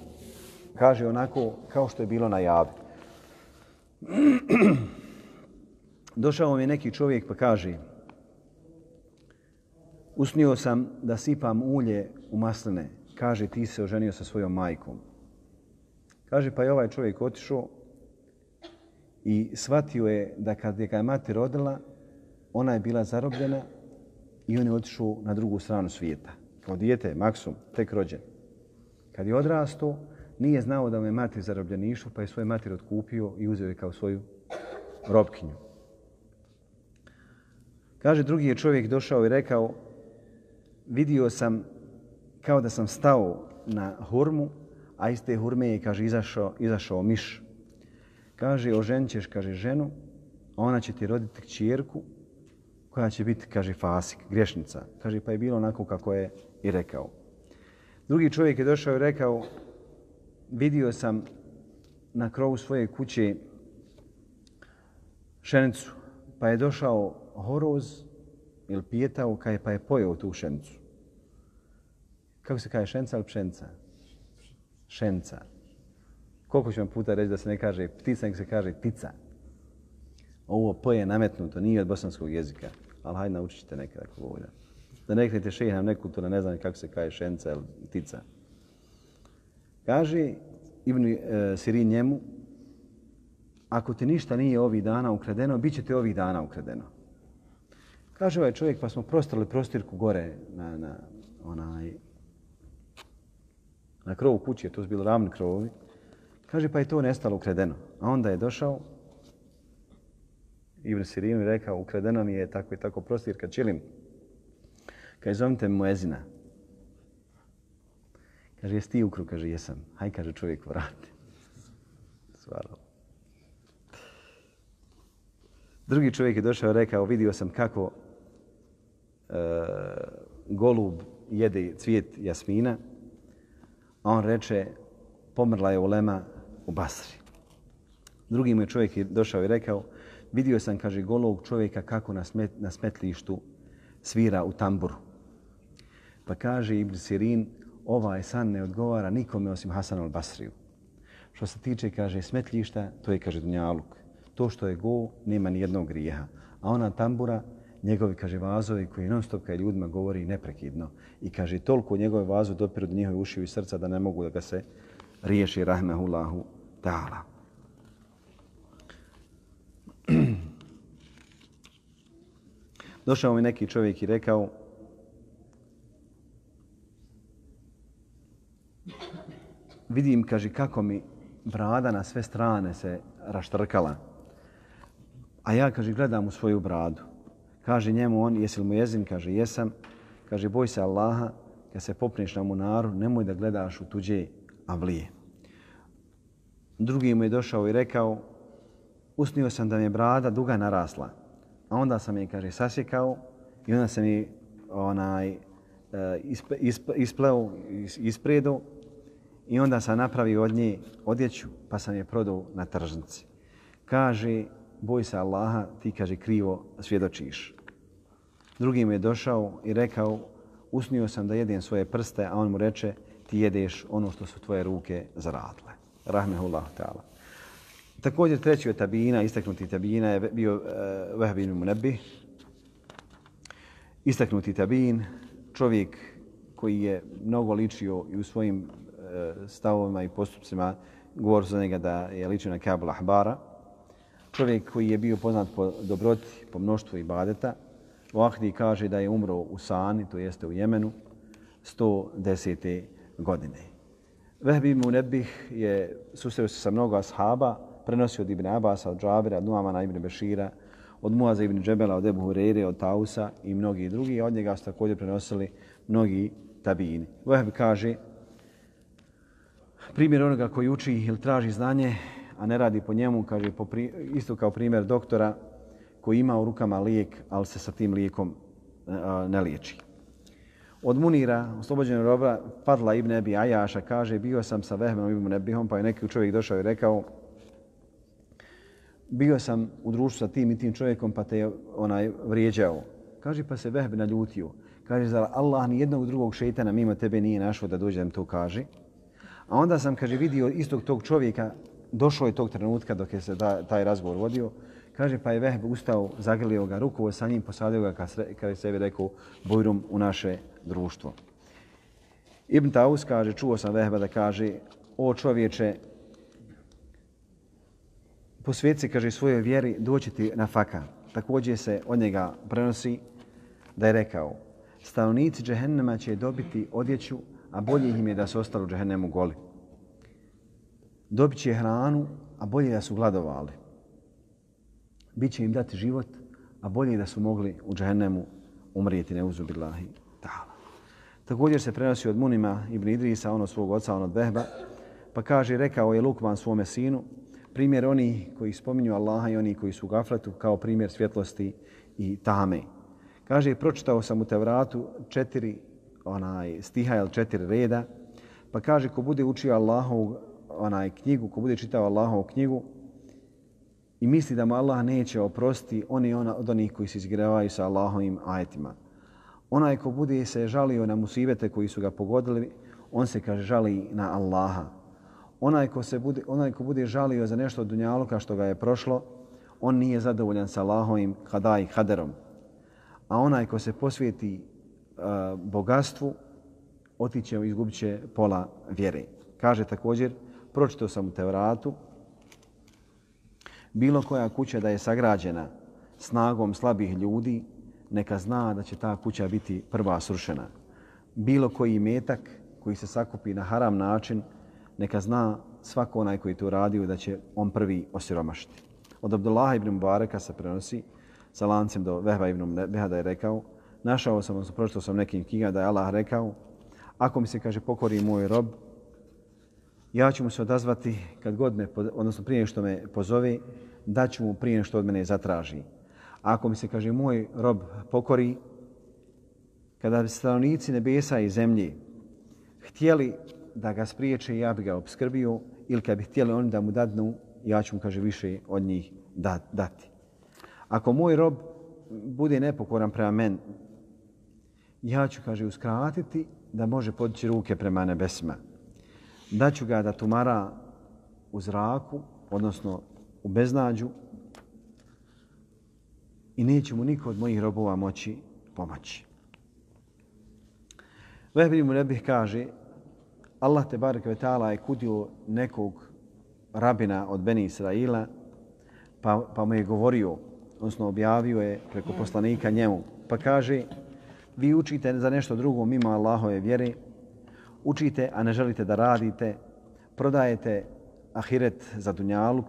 kaže onako kao što je bilo na javi. Došao mi je neki čovjek pa kaže, Usnio sam da sipam ulje u masline. Kaže, ti se oženio sa svojom majkom. Kaže, pa je ovaj čovjek otišao i shvatio je da kad je ga je mati rodila, ona je bila zarobljena i on je otišao na drugu stranu svijeta. Kao dijete, maksum, tek rođen. Kad je odrastao, nije znao da mu je mati zarobljeništvo, pa je svoje mater otkupio i uzeo je kao svoju robkinju. Kaže, drugi je čovjek došao i rekao, vidio sam kao da sam stao na hurmu, a iz te hurme je, kaže, izašao, izašao miš. Kaže, oženćeš, kaže, ženu, a ona će ti roditi čjerku koja će biti, kaže, fasik, grešnica. Kaže, pa je bilo onako kako je i rekao. Drugi čovjek je došao i rekao, vidio sam na krovu svoje kuće šenicu, pa je došao horoz ili pijetao, kaj pa je pojeo tu šenicu kako se kaže, šenca ili pšenca? Šenca. Koliko ću vam puta reći da se ne kaže ptica, nego se kaže tica. Ovo P je nametnuto, nije od bosanskog jezika. Ali hajde naučit ćete nekada ako volja. Da ne reknete šeha nam nekulturno, ne znam kako se kaže šenca ili tica. Kaže Ibn e, Sirin njemu, ako ti ništa nije ovih dana ukradeno, bit će ti ovih dana ukradeno. Kaže ovaj čovjek, pa smo prostrali prostirku gore na, na onaj na krovu kuće, to su bili ravni krovovi. Kaže, pa je to nestalo ukredeno. A onda je došao Ibn Sirin i rekao, ukredeno mi je tako i tako prostir kad čilim. Kaže, zovite mu Ezina. Kaže, jesi ti ukru? Kaže, jesam. Haj, kaže, čovjek vrati. Svarao. Drugi čovjek je došao i rekao, vidio sam kako e, golub jede cvijet jasmina, A on reče, pomrla je ulema u Basri. Drugi mu je čovjek došao i rekao, vidio sam, kaže, golog čovjeka kako na, smet, na smetlištu svira u tamburu. Pa kaže Ibn Sirin, ovaj san ne odgovara nikome osim Hasan al-Basriju. Što se tiče, kaže, smetljišta, to je, kaže, dunjaluk. To što je go, nema ni jednog grijeha. A ona tambura, njegovi, kaže, vazovi koji non stop kaj ljudima govori neprekidno. I kaže, toliko njegove vazu dopiru do njihove uši i srca da ne mogu da ga se riješi, rahmehullahu ta'ala. Došao mi neki čovjek i rekao, vidim, kaže, kako mi brada na sve strane se raštrkala. A ja, kaže, gledam u svoju bradu. Kaže njemu on, jesi li mu jezin? Kaže, jesam. Kaže, boj se Allaha, kad se popneš na munaru, nemoj da gledaš u tuđe avlije. Drugi mu je došao i rekao, usnio sam da mi je brada duga narasla. A onda sam je, kaže, sasjekao i onda sam je onaj, e, isp, isp, ispleo, ispredo i onda sam napravio od nje odjeću pa sam je prodao na tržnici. Kaže, boj se Allaha, ti, kaže, krivo svjedočiš. Drugi je došao i rekao, usnio sam da jedem svoje prste, a on mu reče, ti jedeš ono što su tvoje ruke zaradile. Rahmehullah ta'ala. Također treći od tabina, istaknuti tabina je bio e, uh, Vahbin Munebi. Istaknuti tabin, čovjek koji je mnogo ličio i u svojim uh, stavovima i postupcima govor za njega da je ličio na Kabul Ahbara. Čovjek koji je bio poznat po dobroti, po mnoštvu ibadeta. Vahdi kaže da je umro u Sani, to jeste u Jemenu, 110. godine. Vehbi Munebih je susreo se sa mnogo ashaba, prenosio od Ibn Abasa, od Džabira, od Nuamana ibn Bešira, od Muaza ibn Džebela, od Ebu Hureyre, od Tausa i mnogi drugi. Od njega su također prenosili mnogi tabini. Vehbi kaže, primjer onoga koji uči ili traži znanje, a ne radi po njemu, kaže po pri, isto kao primjer doktora koji ima u rukama lijek, ali se sa tim lijekom e, ne liječi. Od Munira, oslobođenog roba, Fadla ibn Ebi Ajaša, kaže, bio sam sa Vehmenom ibn Ebihom, pa je neki čovjek došao i rekao, bio sam u društvu sa tim i tim čovjekom pa te je onaj vrijeđao. Kaže pa se Vehb naljutio. Kaže zar Allah ni jednog drugog šejtana mimo tebe nije našao da dođe da to kaže. A onda sam kaže vidio istog tog čovjeka došao je tog trenutka dok je se ta, taj razgovor vodio. Kaže pa je Vehb ustao, zagrlio ga ruku sa njim, posadio ga kada je sebi rekao bojrum u naše društvo. Ibn Taus kaže, čuo sam Vehba da kaže, o čovječe, posvijeti se, kaže, svojoj vjeri, doći ti na faka. Također se od njega prenosi da je rekao, stanovnici džehennema će dobiti odjeću, a bolje im je da se ostalo u džehennemu goli. Dobit će hranu, a bolje da su gladovali. Biće im dati život, a bolje da su mogli u džehennemu umrijeti neuzubillahi ta'ala. Također se prenosi od Munima ibn Idrisa, ono svog oca, ono od Behba, pa kaže, rekao je Lukman svome sinu, primjer oni koji spominju Allaha i oni koji su u gafletu kao primjer svjetlosti i tame. Kaže, pročitao sam u Tevratu četiri onaj, stiha ili četiri reda, pa kaže, ko bude učio Allahovog onaj, knjigu, ko bude čitao Allahovu knjigu i misli da mu Allah neće oprosti, on je ona, od onih koji se izgravaju sa Allahovim ajetima. Onaj ko bude se žalio na musibete koji su ga pogodili, on se kaže žali na Allaha onaj ko, se bude, onaj ko bude žalio za nešto od dunjaluka što ga je prošlo, on nije zadovoljan sa Allahovim hadaj haderom. A onaj ko se posvijeti uh, bogatstvu, otiće i izgubit će pola vjere. Kaže također, pročitao sam u Tevratu, bilo koja kuća da je sagrađena snagom slabih ljudi, neka zna da će ta kuća biti prva srušena. Bilo koji metak koji se sakupi na haram način, neka zna svako onaj koji to radio da će on prvi osiromašiti. Od Abdullaha ibn Mubareka se prenosi sa lancem do Vehba ibn Behada je rekao, našao sam, odnosno pročitao sam nekim knjiga da je Allah rekao, ako mi se, kaže, pokori moj rob, ja ću mu se odazvati kad god me, odnosno prije što me pozove, da ću mu prije što od mene zatraži. A ako mi se, kaže, moj rob pokori, kada stanovnici nebesa i zemlje htjeli da ga spriječe, ja bi ga obskrbio, ili kad bi htjeli oni da mu dadnu, ja ću mu, kaže, više od njih dati. Ako moj rob bude nepokoran prema meni, ja ću, kaže, uskratiti da može podići ruke prema nebesima. Daću ga da tumara u zraku, odnosno u beznađu i neće mu niko od mojih robova moći pomoći. Vehbi mu nebih kaže, Allah te barek vetala je kudio nekog rabina od Beni Israila, pa, pa mu je govorio, odnosno objavio je preko poslanika njemu, pa kaže, vi učite za nešto drugo mimo Allahove vjere, učite, a ne želite da radite, prodajete ahiret za dunjaluk,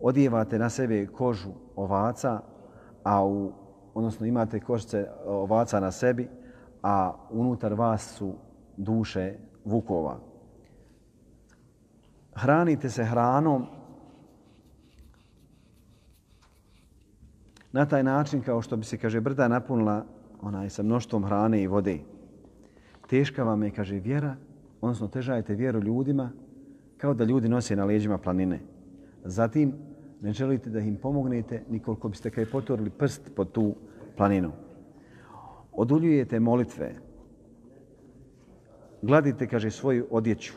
odijevate na sebe kožu ovaca, a u, odnosno imate kožice ovaca na sebi, a unutar vas su duše vukova. Hranite se hranom na taj način kao što bi se, kaže, brda napunila onaj sa mnoštvom hrane i vode. Teška vam je, kaže, vjera, odnosno težajete vjeru ljudima kao da ljudi nose na leđima planine. Zatim, ne želite da im pomognete nikoliko biste kaj potorili prst pod tu planinu. Oduljujete molitve. Gladite, kaže, svoju odjeću.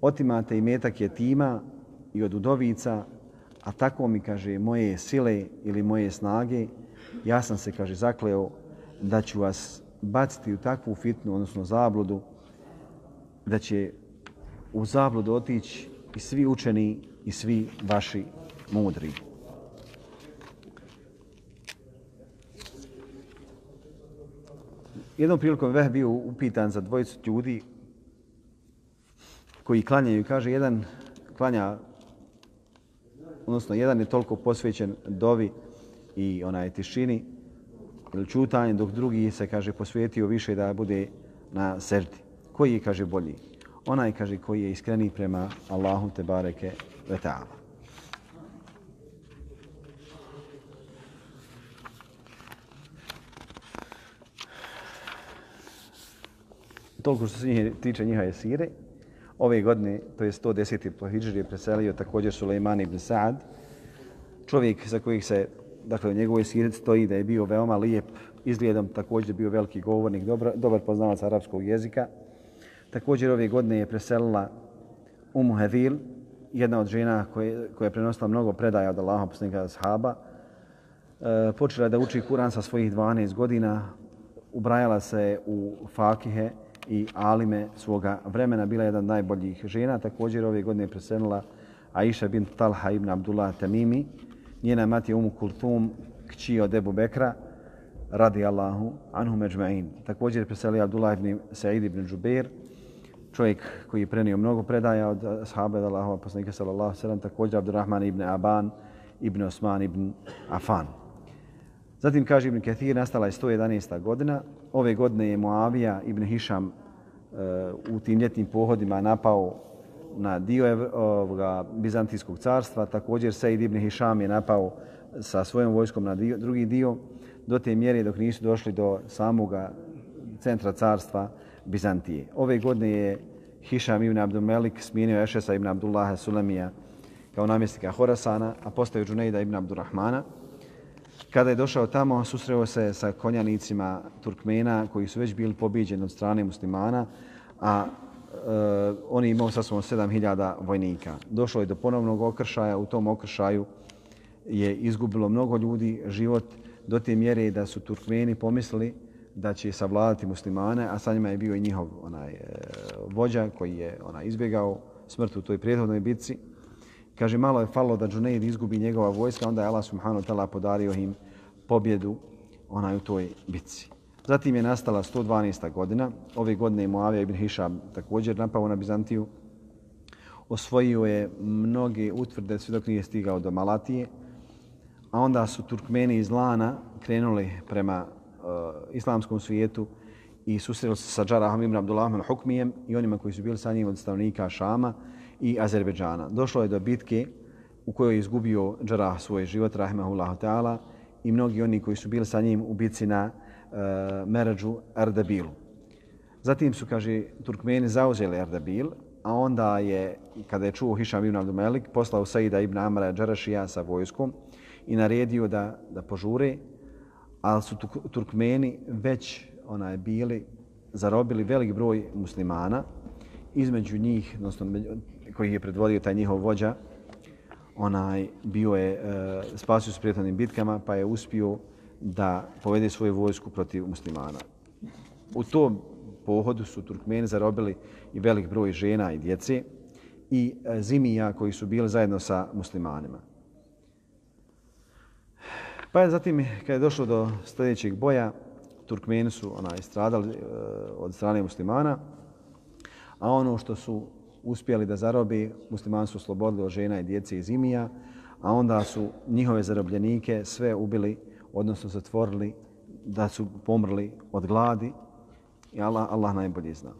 Otimate i metak je tima i od udovica, a tako mi, kaže, moje sile ili moje snage, ja sam se, kaže, zakleo da ću vas baciti u takvu fitnu, odnosno zabludu, da će u zabludu otići i svi učeni i svi vaši mudri. Jednom prilikom Veh bio upitan za dvojicu ljudi koji klanjaju. Kaže, jedan klanja, odnosno jedan je toliko posvećen dovi i onaj tišini ili čutanje, dok drugi se, kaže, posvetio više da bude na srdi. Koji je, kaže, bolji? Onaj, kaže, koji je iskreni prema Allahu te bareke ve ta'ala. Toliko što se njih, tiče njihove sire, ove godine, to je 110. po Hidžri, preselio također Suleiman ibn Sa'ad, čovjek za kojih se, dakle, u njegovoj sirec stoji da je bio veoma lijep izgledom, također bio veliki govornik, dobar, dobar poznavac arapskog jezika. Također ove godine je preselila Umu Hevil, jedna od žena koje, koja je prenosila mnogo predaja od Allaha poslanika sahaba. E, počela da uči Kur'an sa svojih 12 godina, ubrajala se u fakihe i alime svoga vremena, bila je jedan od najboljih žena. Također ove godine je preselila Aisha bin Talha ibn Abdullah Tamimi, njena mati Umu Kulthum, kći od Ebu Bekra, radi Allahu anhu međma'in. Također je preselio Abdullah ibn Sa'id ibn Džubeir, čovjek koji je prenio mnogo predaja od sahaba od Allahova poslanika sallallahu sallam, također Abdurrahman ibn Aban ibn Osman ibn Afan. Zatim kaže Ibn Kathir, nastala je 111. godina. Ove godine je Muavija ibn Hišam uh, u tim ljetnim pohodima napao na dio ovoga Bizantijskog carstva. Također Said ibn Hišam je napao sa svojom vojskom na dio, drugi dio do te mjere dok nisu došli do samoga centra carstva Bizantije. Ove godine je Hišam ibn Abdul Melik smijenio Ešesa ibn Abdullaha Sulamija kao namjesnika Horasana, a postao Džunejda ibn Abdurrahmana. Kada je došao tamo, susreo se sa konjanicima Turkmena koji su već bili pobiđeni od strane muslimana, a e, oni imao sa svom 7000 vojnika. Došlo je do ponovnog okršaja, u tom okršaju je izgubilo mnogo ljudi život do te mjere da su Turkmeni pomislili da će savladati muslimane, a sa njima je bio i njihov onaj, e, vođa koji je onaj, izbjegao smrt u toj prijethodnoj bitci. Kaže, malo je falo da Džuneid izgubi njegova vojska, onda je Allah subhanahu ta'ala podario im pobjedu onaj, u toj bitci. Zatim je nastala 112. godina. Ove godine je Moavija ibn Hišam također napao na Bizantiju. Osvojio je mnoge utvrde sve dok nije stigao do Malatije. A onda su Turkmeni iz Lana krenuli prema uh, islamskom svijetu i susreli se sa Džarahom ibn Abdullahom al-Hukmijem i onima koji su bili sa njim od stanovnika Šama i Azerbeđana. Došlo je do bitke u kojoj je izgubio Džarah svoj život, rahimahullahu ta'ala, i mnogi oni koji su bili sa njim u bitci na Eh, uh, Meradžu Erdebilu. Zatim su, kaže, Turkmeni zauzeli Erdebil, a onda je, kada je čuo Hišam ibn Abdumelik, poslao Saida ibn Amara Džarašija sa vojskom i naredio da, da požure ali su Turkmeni već onaj bili zarobili velik broj muslimana između njih, odnosno koji je predvodio taj njihov vođa, onaj bio je, e, spasio s prijateljnim bitkama, pa je uspio da povede svoju vojsku protiv muslimana. U tom pohodu su Turkmeni zarobili i velik broj žena i djece i e, zimija koji su bili zajedno sa muslimanima. Pa je zatim, kada je došlo do sljedećeg boja, Turkmeni su onaj, stradali e, od strane muslimana, a ono što su uspjeli da zarobi, muslimani su oslobodili od žena i djece iz zimija, a onda su njihove zarobljenike sve ubili, odnosno zatvorili da su pomrli od gladi i Allah, Allah najbolje zna.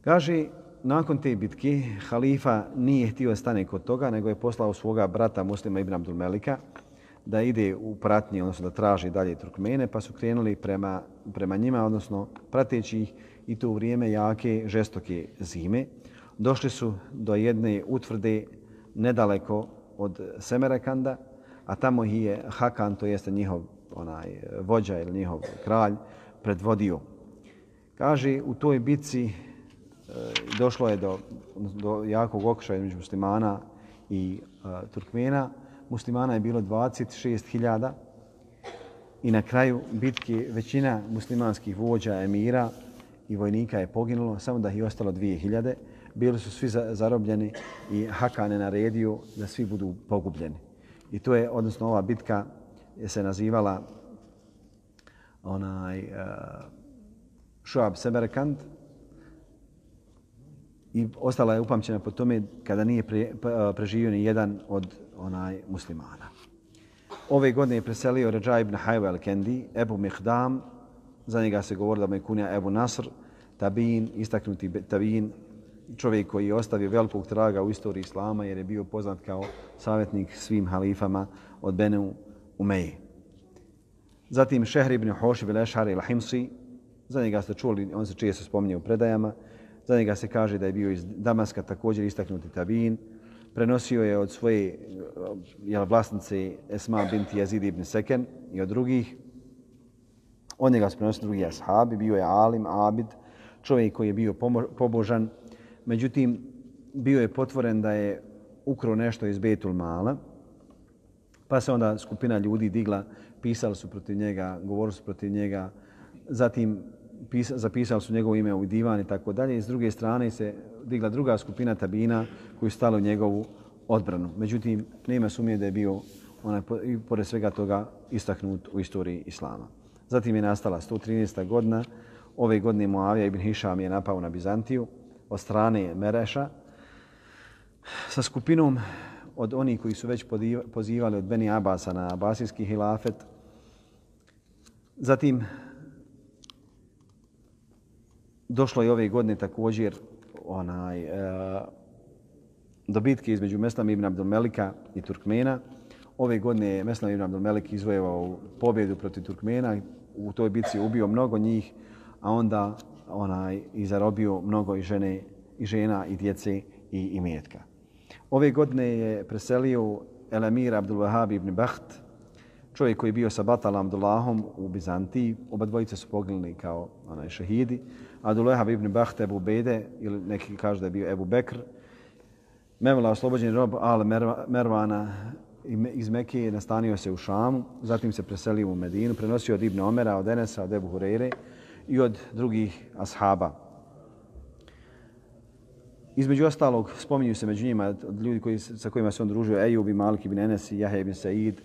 Kaže, nakon te bitke, halifa nije htio stane kod toga, nego je poslao svoga brata muslima Ibn Abdul Melika da ide u pratnje, odnosno da traži dalje Turkmene, pa su krenuli prema, prema njima, odnosno prateći ih i to u vrijeme jake, žestoke zime. Došli su do jedne utvrde nedaleko od Semerakanda, a tamo ih je Hakan, to jeste njihov onaj vođa ili njihov kralj, predvodio. Kaže, u toj bitci e, došlo je do, do jakog okršaja među muslimana i e, Turkmena. Muslimana je bilo 26.000 i na kraju bitke većina muslimanskih vođa emira i vojnika je poginulo, samo da ih je ostalo 2000. Bili su svi zarobljeni i Hakan je naredio da svi budu pogubljeni. I to je, odnosno ova bitka je se nazivala onaj uh, Šuab Semerkand i ostala je upamćena po tome kada nije pre, eh, preživio ni jedan od onaj muslimana. Ove godine je preselio Ređa ibn Hajva al-Kendi, Ebu Mihdam, za njega se govori da mu je kunja Ebu Nasr, Tabin, istaknuti Tabin, čovjek koji je ostavio velikog traga u istoriji Islama jer je bio poznat kao savjetnik svim halifama od Beneu Umeje. Zatim Šehr ibn Hoši Velešar il-Himsi, za njega ste čuli, on se čije se spominje u predajama, za njega se kaže da je bio iz Damaska također istaknuti Tabin, prenosio je od svoje jel, vlasnice Esma binti Yazid ibn Seken i od drugih. Od njega su prenosili drugi ashabi, bio je Alim, Abid, čovjek koji je bio pobožan. Međutim, bio je potvoren da je ukro nešto iz Betul Mala, pa se onda skupina ljudi digla, pisali su protiv njega, govorili su protiv njega, zatim pisa, zapisali su njegovo ime u divan i tako dalje. S druge strane se digla druga skupina tabina koji stalo u njegovu odbranu. Međutim, nema sumnje da je bio onaj, i pored svega toga istaknut u istoriji Islama. Zatim je nastala 113. godina. Ove godine Muavija ibn Hišam je napao na Bizantiju od strane Mereša sa skupinom od onih koji su već pozivali od Beni Abasa na Abasijski hilafet. Zatim došlo je ove godine također onaj, e, do bitke između Meslam ibn Abdelmelika i Turkmena. Ove godine je Meslam ibn Abdelmelik izvojevao pobjedu protiv Turkmena. U toj bitci ubio mnogo njih, a onda onaj i zarobio mnogo i žene i žena i djece i imetka. Ove godine je preselio Elamir Abdul Wahab ibn Baht, čovjek koji je bio sa Batalam Abdullahom u Bizantiji. Oba dvojice su poginuli kao onaj šehidi. Abdul Wahab ibn Baht Ebu Bede, ili neki kažu da je bio Ebu Bekr. Memela oslobođen rob Al Mervana iz Mekije nastanio se u Šamu, zatim se preselio u Medinu, prenosio od Ibn Omera, od Enesa, od Ebu Hureyre i od drugih ashaba. Između ostalog, spominju se među njima od ljudi koji, sa kojima se on družio, Ejub i Malik ibn Enes i Jahe ibn Said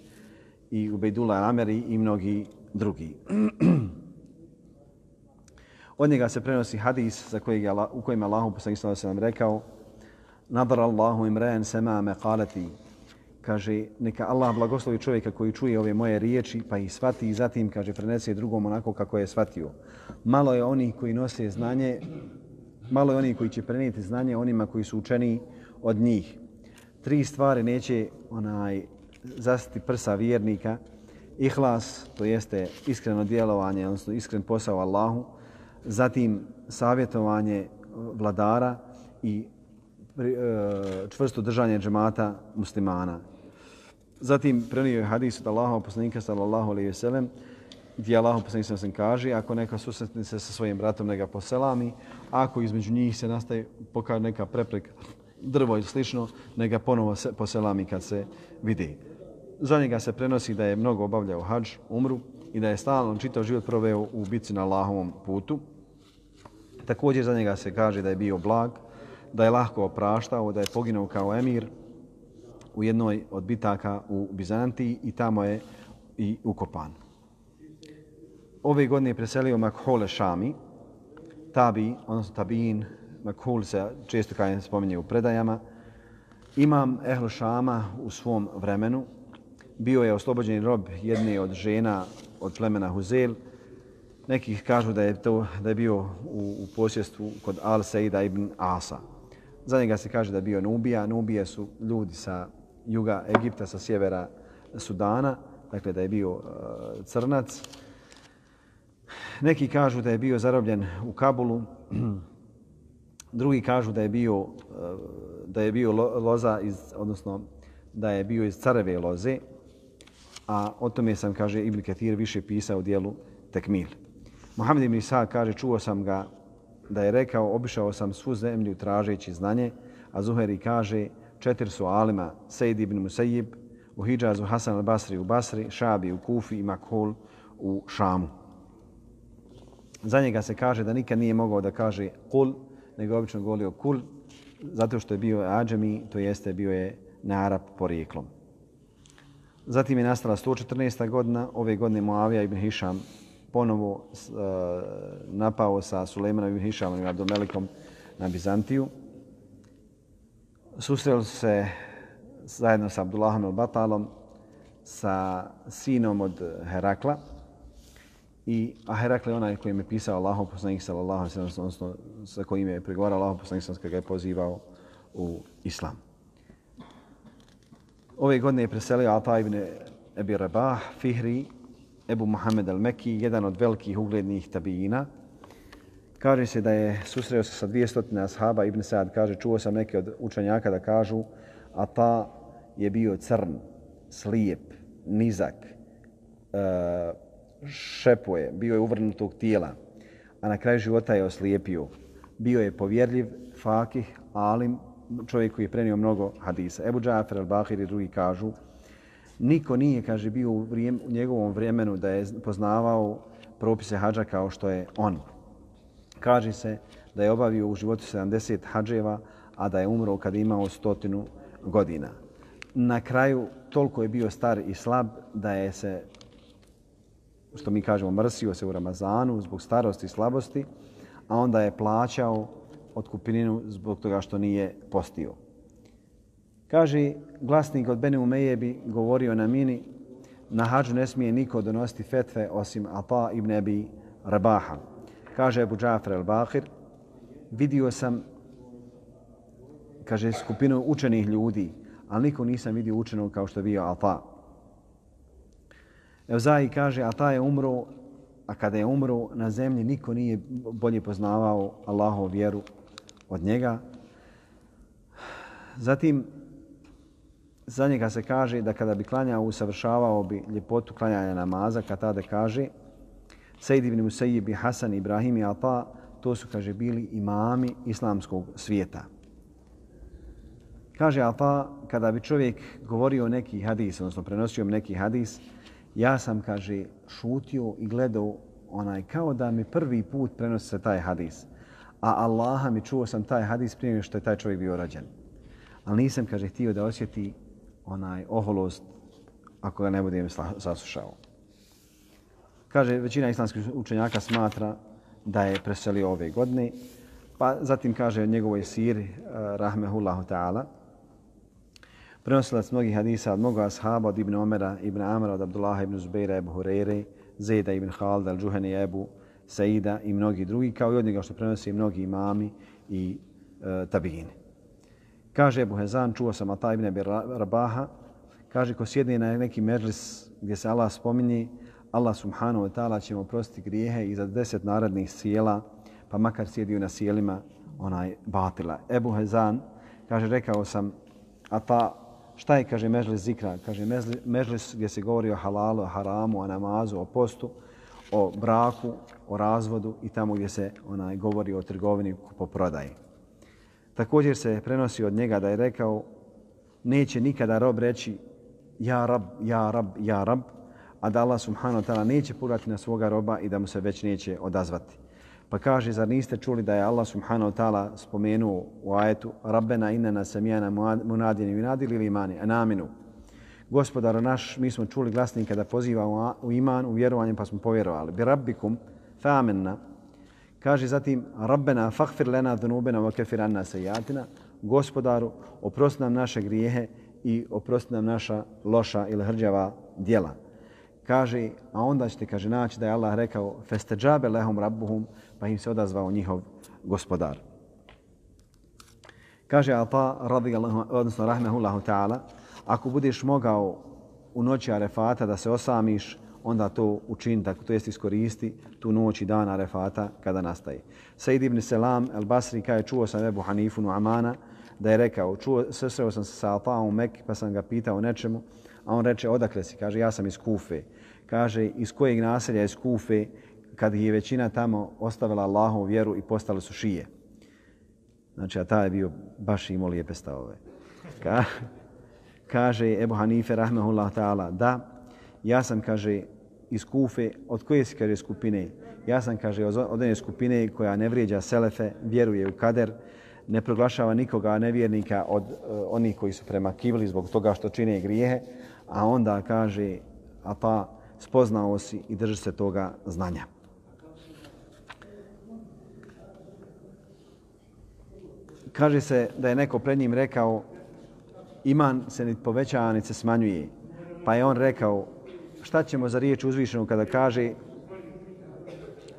i Ubejdullah Ameri i mnogi drugi. od njega se prenosi hadis za kojeg je, u kojem Allahu poslanik se nam rekao Nadar Allahu imren sema me kaže neka Allah blagoslovi čovjeka koji čuje ove moje riječi pa ih svati i zatim kaže prenese drugom onako kako je svatio. Malo je onih koji nose znanje malo je onih koji će prenijeti znanje onima koji su učeni od njih. Tri stvari neće onaj zastiti prsa vjernika. Ihlas, to jeste iskreno djelovanje, odnosno iskren posao Allahu. Zatim savjetovanje vladara i e, čvrsto držanje džemata muslimana. Zatim prenio je hadis od Allahova poslanika sallallahu alejhi ve sellem gdje Allahov poslanik sam kaže, ako neka susretne se sa svojim bratom, neka poselami, ako između njih se nastaje pokaže neka prepreka, drvo i slično, neka ponovo se poselami kad se vidi. Za njega se prenosi da je mnogo obavljao hadž, umru i da je stalno čitav život proveo u bici na Allahovom putu. Također za njega se kaže da je bio blag, da je lahko opraštao, da je poginuo kao emir u jednoj od bitaka u Bizantiji i tamo je i ukopan. Ove godine je preselio Makhole Šami, Tabi, odnosno Tabin, Makhul se često kada spominje u predajama. Imam Ehlu Šama u svom vremenu. Bio je oslobođeni rob jedne od žena od plemena Huzel. Nekih kažu da je to da je bio u, u posjestvu kod Al Seida ibn Asa. Za njega se kaže da je bio Nubija. Nubije su ljudi sa juga Egipta, sa sjevera Sudana. Dakle, da je bio uh, crnac. Neki kažu da je bio zarobljen u Kabulu. Drugi kažu da je bio uh, da je bio loza iz odnosno da je bio iz careve loze. A o tome sam kaže Ibn Kathir više pisao u dijelu Tekmil. Muhammed ibn Isa kaže čuo sam ga da je rekao obišao sam svu zemlju tražeći znanje, a Zuheri kaže četiri su alima Sejid ibn Musayyib, u Hidžazu Hasan al-Basri u Basri, Šabi u Kufi i Makhul u Šamu. Za njega se kaže da nikad nije mogao da kaže kul, nego obično govorio kul, zato što je bio ađami, to jeste bio je narab porijeklom. Zatim je nastala 114. godina, ove godine Muavija ibn Hišam ponovo uh, napao sa Sulejmanom ibn Hišamom i Abdomelikom na Bizantiju. Susreli se zajedno sa Abdullahom al-Batalom, sa sinom od Herakla. I, a Herakle je onaj koji je pisao Allahom poslanik sallallahu alaihi sallam, odnosno sa kojim je pregovarao Allahom poslanik sallallahu kada ga je pozivao u islam. Ove godine je preselio Ata ibn Ebi Rabah, Fihri, Ebu Muhammed al-Meki, jedan od velikih uglednih tabijina. Kaže se da je susreo se sa 200 ashaba. Ibn Sa'ad kaže, čuo sam neke od učenjaka da kažu, a ta je bio crn, slijep, nizak, e, uh, šepuje, bio je uvrnutog tijela, a na kraju života je oslijepio. Bio je povjerljiv, fakih, alim, čovjek koji je prenio mnogo hadisa. Ebu Džafer al-Bahir i drugi kažu, niko nije, kaže, bio u, vrijem, u njegovom vremenu da je poznavao propise hađa kao što je on. Kaže se da je obavio u životu 70 hađeva, a da je umro kad je imao stotinu godina. Na kraju toliko je bio star i slab da je se, što mi kažemo, mrsio se u Ramazanu zbog starosti i slabosti, a onda je plaćao otkupininu zbog toga što nije postio. Kaže, glasnik od Bene Umeje bi govorio na mini, na hađu ne smije niko donositi fetve osim Ata ibn Abi Rabaha. Kaže Abu Džafar al-Bahir, vidio sam kaže, skupinu učenih ljudi, ali niko nisam vidio učenog kao što je bio Ata. Evzai kaže, Ata je umro, a kada je umro na zemlji, niko nije bolje poznavao Allahovu vjeru od njega. Zatim, za njega se kaže da kada bi klanjao, usavršavao bi ljepotu klanjanja namaza, kad tada kaže, Sejid ibn Musayyib i Hasan Ibrahim i Ata, to su, kaže, bili imami islamskog svijeta. Kaže Ata, kada bi čovjek govorio neki hadis, odnosno prenosio mi neki hadis, ja sam, kaže, šutio i gledao onaj kao da mi prvi put prenosi se taj hadis. A Allaha mi čuo sam taj hadis prije što je taj čovjek bio rađen. Ali nisam, kaže, htio da osjeti onaj oholost ako ga ne budem saslušao. Kaže, većina islamskih učenjaka smatra da je preselio ove godine. Pa zatim kaže od njegovoj siri, eh, rahmehullahu ta'ala, prenosilac mnogih hadisa od mnogo ashaba, od Ibn Omera, Ibn Amara, od Abdullaha ibn Zubeira, Ebu Hureyre, Zeda ibn Halda, Al-Džuhani, Ebu Saida i mnogi drugi, kao i od njega što prenosi mnogi imami i e, tabijini. Kaže Ebu Hezan, čuo sam Ata ibn Rabaha, kaže ko sjedne na neki međlis gdje se Allah spominje, Allah subhanahu wa ta'ala će mu oprostiti grijehe i za deset narednih sjela, pa makar sjedio na sjelima onaj batila. Ebu Hezan, kaže, rekao sam, a ta, šta je, kaže, mežlis zikra? Kaže, mežlis gdje se govori o halalu, o haramu, o namazu, o postu. o braku, o razvodu i tamo gdje se onaj govori o trgovini po prodaji. Također se prenosi od njega da je rekao neće nikada rob reći ja rab, ja rab, ja rab, a da Allah subhanahu wa ta'ala neće pogledati na svoga roba i da mu se već neće odazvati. Pa kaže, zar niste čuli da je Allah subhanahu wa ta'ala spomenuo u ajetu Rabbena inena samijana munadini vinadili ili imani, anaminu. Gospodar naš, mi smo čuli glasnika da poziva u iman, u vjerovanje, pa smo povjerovali. Bi rabbikum famenna. Kaže zatim, Rabbena faghfir lena dhunubena wa kefir anna sejatina. Gospodaru, oprosti nam naše grijehe i oprosti nam naša loša ili hrđava djela. Kaže, a onda ćete, kaže, naći da je Allah rekao festeđabe lehum rabbuhum, pa im se odazvao njihov gospodar. Kaže Ata, radijallahu, odnosno rahmehullahu ta'ala, ako budeš mogao u noći Arefata da se osamiš, onda to učini, tako to jest iskoristi tu noć i dan Arefata kada nastaje. Said ibn Selam el Basri kaže čuo sam Ebu Hanifu Nu'amana da je rekao, čuo, sreo sam se sa Ataom u Mekke pa sam ga pitao nečemu, a on reče odakle si, kaže ja sam iz Kufe. Kaže iz kojeg naselja iz Kufe kad je većina tamo ostavila Allahovu vjeru i postali su šije. Znači, a ta je bio baš imao lijepe stavove. Ka, kaže Ebu Hanife, rahmehullah ta'ala, da, ja sam, kaže, iz Kufe, od koje si, kaže, skupine? Ja sam, kaže, od jedne skupine koja ne vrijeđa selefe, vjeruje u kader, ne proglašava nikoga nevjernika od uh, onih koji su premakivli zbog toga što čine grijehe, a onda kaže, a pa spoznao si i drži se toga znanja. Kaže se da je neko pred njim rekao iman se ni povećava, ni se smanjuje. Pa je on rekao šta ćemo za riječ uzvišenu kada kaže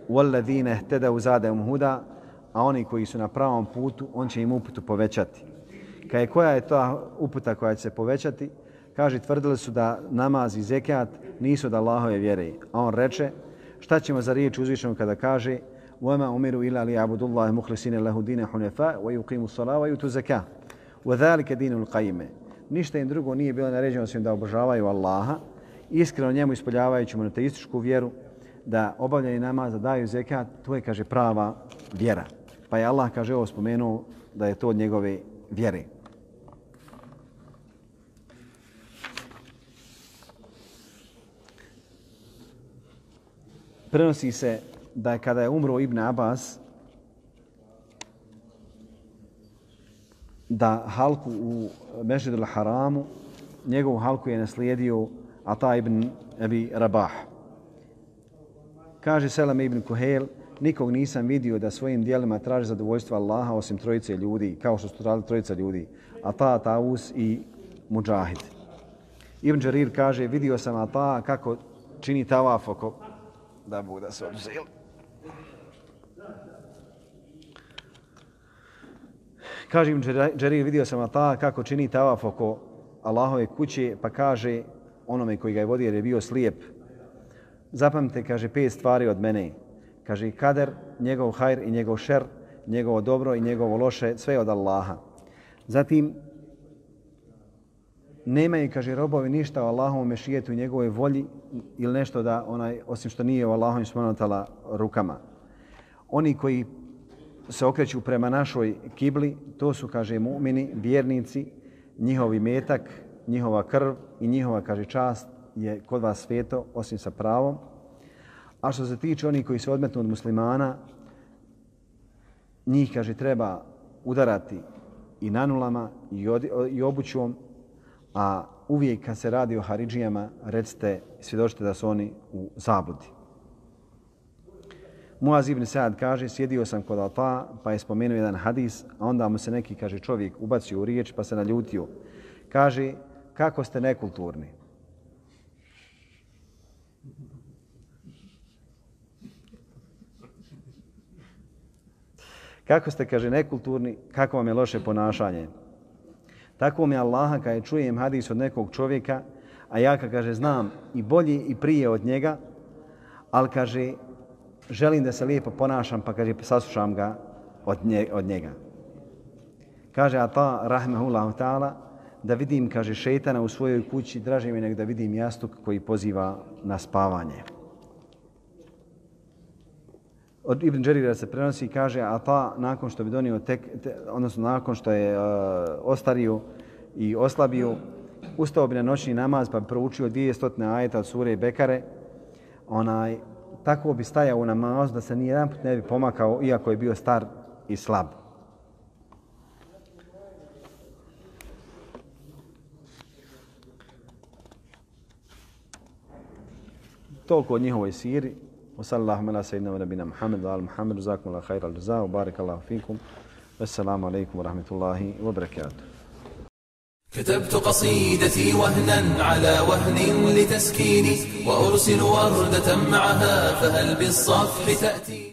وَالَّذِينَ اهْتَدَوْ زَادَهُمْ هُدَا a oni koji su na pravom putu, on će im uputu povećati. Kaj koja je ta uputa koja će se povećati? Kaže, tvrdili su da namaz i zekat nisu od Allahove vjere. A on reče, šta ćemo za riječ uzvišenu kada kaže وَمَا أُمِرُوا إِلَّا لِيَعْبُدُ اللَّهِ مُخْلِسِينَ لَهُ دِينَ حُنَفَاءَ وَيُقِيمُ الصَّلَاةَ وَيُؤْتُ الزَّكَاةَ وَذَلِكَ دِينُ الْقَيِّمِ Ništa im drugo nije bilo naređeno osim da obožavaju Allaha, iskreno njemu ispoljavajući monoteističku vjeru, da obavljaju namaz, da daju zekat, to je, kaže, prava vjera. Pa je Allah, kaže, ovo spomenuo da je to od njegove vjere. Prenosi se da je kada je umro Ibn Abbas, da halku u Mešidu Haramu, njegovu halku je naslijedio Ata ibn Abi Rabah. Kaže Selam ibn Kuhel, nikog nisam vidio da svojim dijelima traži zadovoljstvo Allaha osim trojice ljudi, kao što su radili trojica ljudi, Ata, Taus i Mujahid. Ibn Jarir kaže, vidio sam Ata kako čini tavaf oko da Bog da se oduzeli. Kaže im Džerir, vidio sam ta kako čini tavaf oko Allahove kuće, pa kaže onome koji ga je vodio jer je bio slijep. zapamte, kaže, pet stvari od mene. Kaže, kader, njegov hajr i njegov šer, njegovo dobro i njegovo loše, sve od Allaha. Zatim, nemaju, kaže, robovi ništa o Allahovom mešijetu i njegovoj volji ili nešto da, onaj, osim što nije o Allahovim smanotala rukama. Oni koji se okreću prema našoj kibli, to su, kaže, mu'mini, vjernici, njihovi metak, njihova krv i njihova, kaže, čast je kod vas sveto, osim sa pravom. A što se tiče oni koji se odmetnu od muslimana, njih, kaže, treba udarati i nanulama i, od, i obućom, a uvijek kad se radi o Haridžijama, recite, svjedočite da su oni u zabludi. Muaz ibn Sa'ad kaže, sjedio sam kod Alta, pa je spomenuo jedan hadis, a onda mu se neki, kaže, čovjek ubacio u riječ, pa se naljutio. Kaže, kako ste nekulturni? Kako ste, kaže, nekulturni, kako vam je loše ponašanje? Tako mi Allaha kada čujem hadis od nekog čovjeka, a ja ka, kaže znam i bolji i prije od njega, ali kaže želim da se lijepo ponašam pa kaže saslušam ga od, nje, od njega. Kaže Ata rahmehullahu ta'ala da vidim, kaže, šetana u svojoj kući, draže mi nek da vidim jastuk koji poziva na spavanje od Ibn Đerira se prenosi i kaže, a ta nakon što bi donio tek, te, odnosno nakon što je uh, ostario i oslabio, ustao bi na noćni namaz pa bi proučio 200 ajeta od sure Bekare, onaj, tako bi stajao u namazu da se ni jedan put ne bi pomakao, iako je bio star i slab. Toliko od njihovoj siri. وصلى الله على سيدنا ونبينا محمد وعلى محمد. جزاكم الله خير الجزاء وبارك الله فيكم. والسلام عليكم ورحمة الله وبركاته. كتبت قصيدتي وهنا على وهن لتسكيني وأرسل وردة معها فهل بالصفح تأتي؟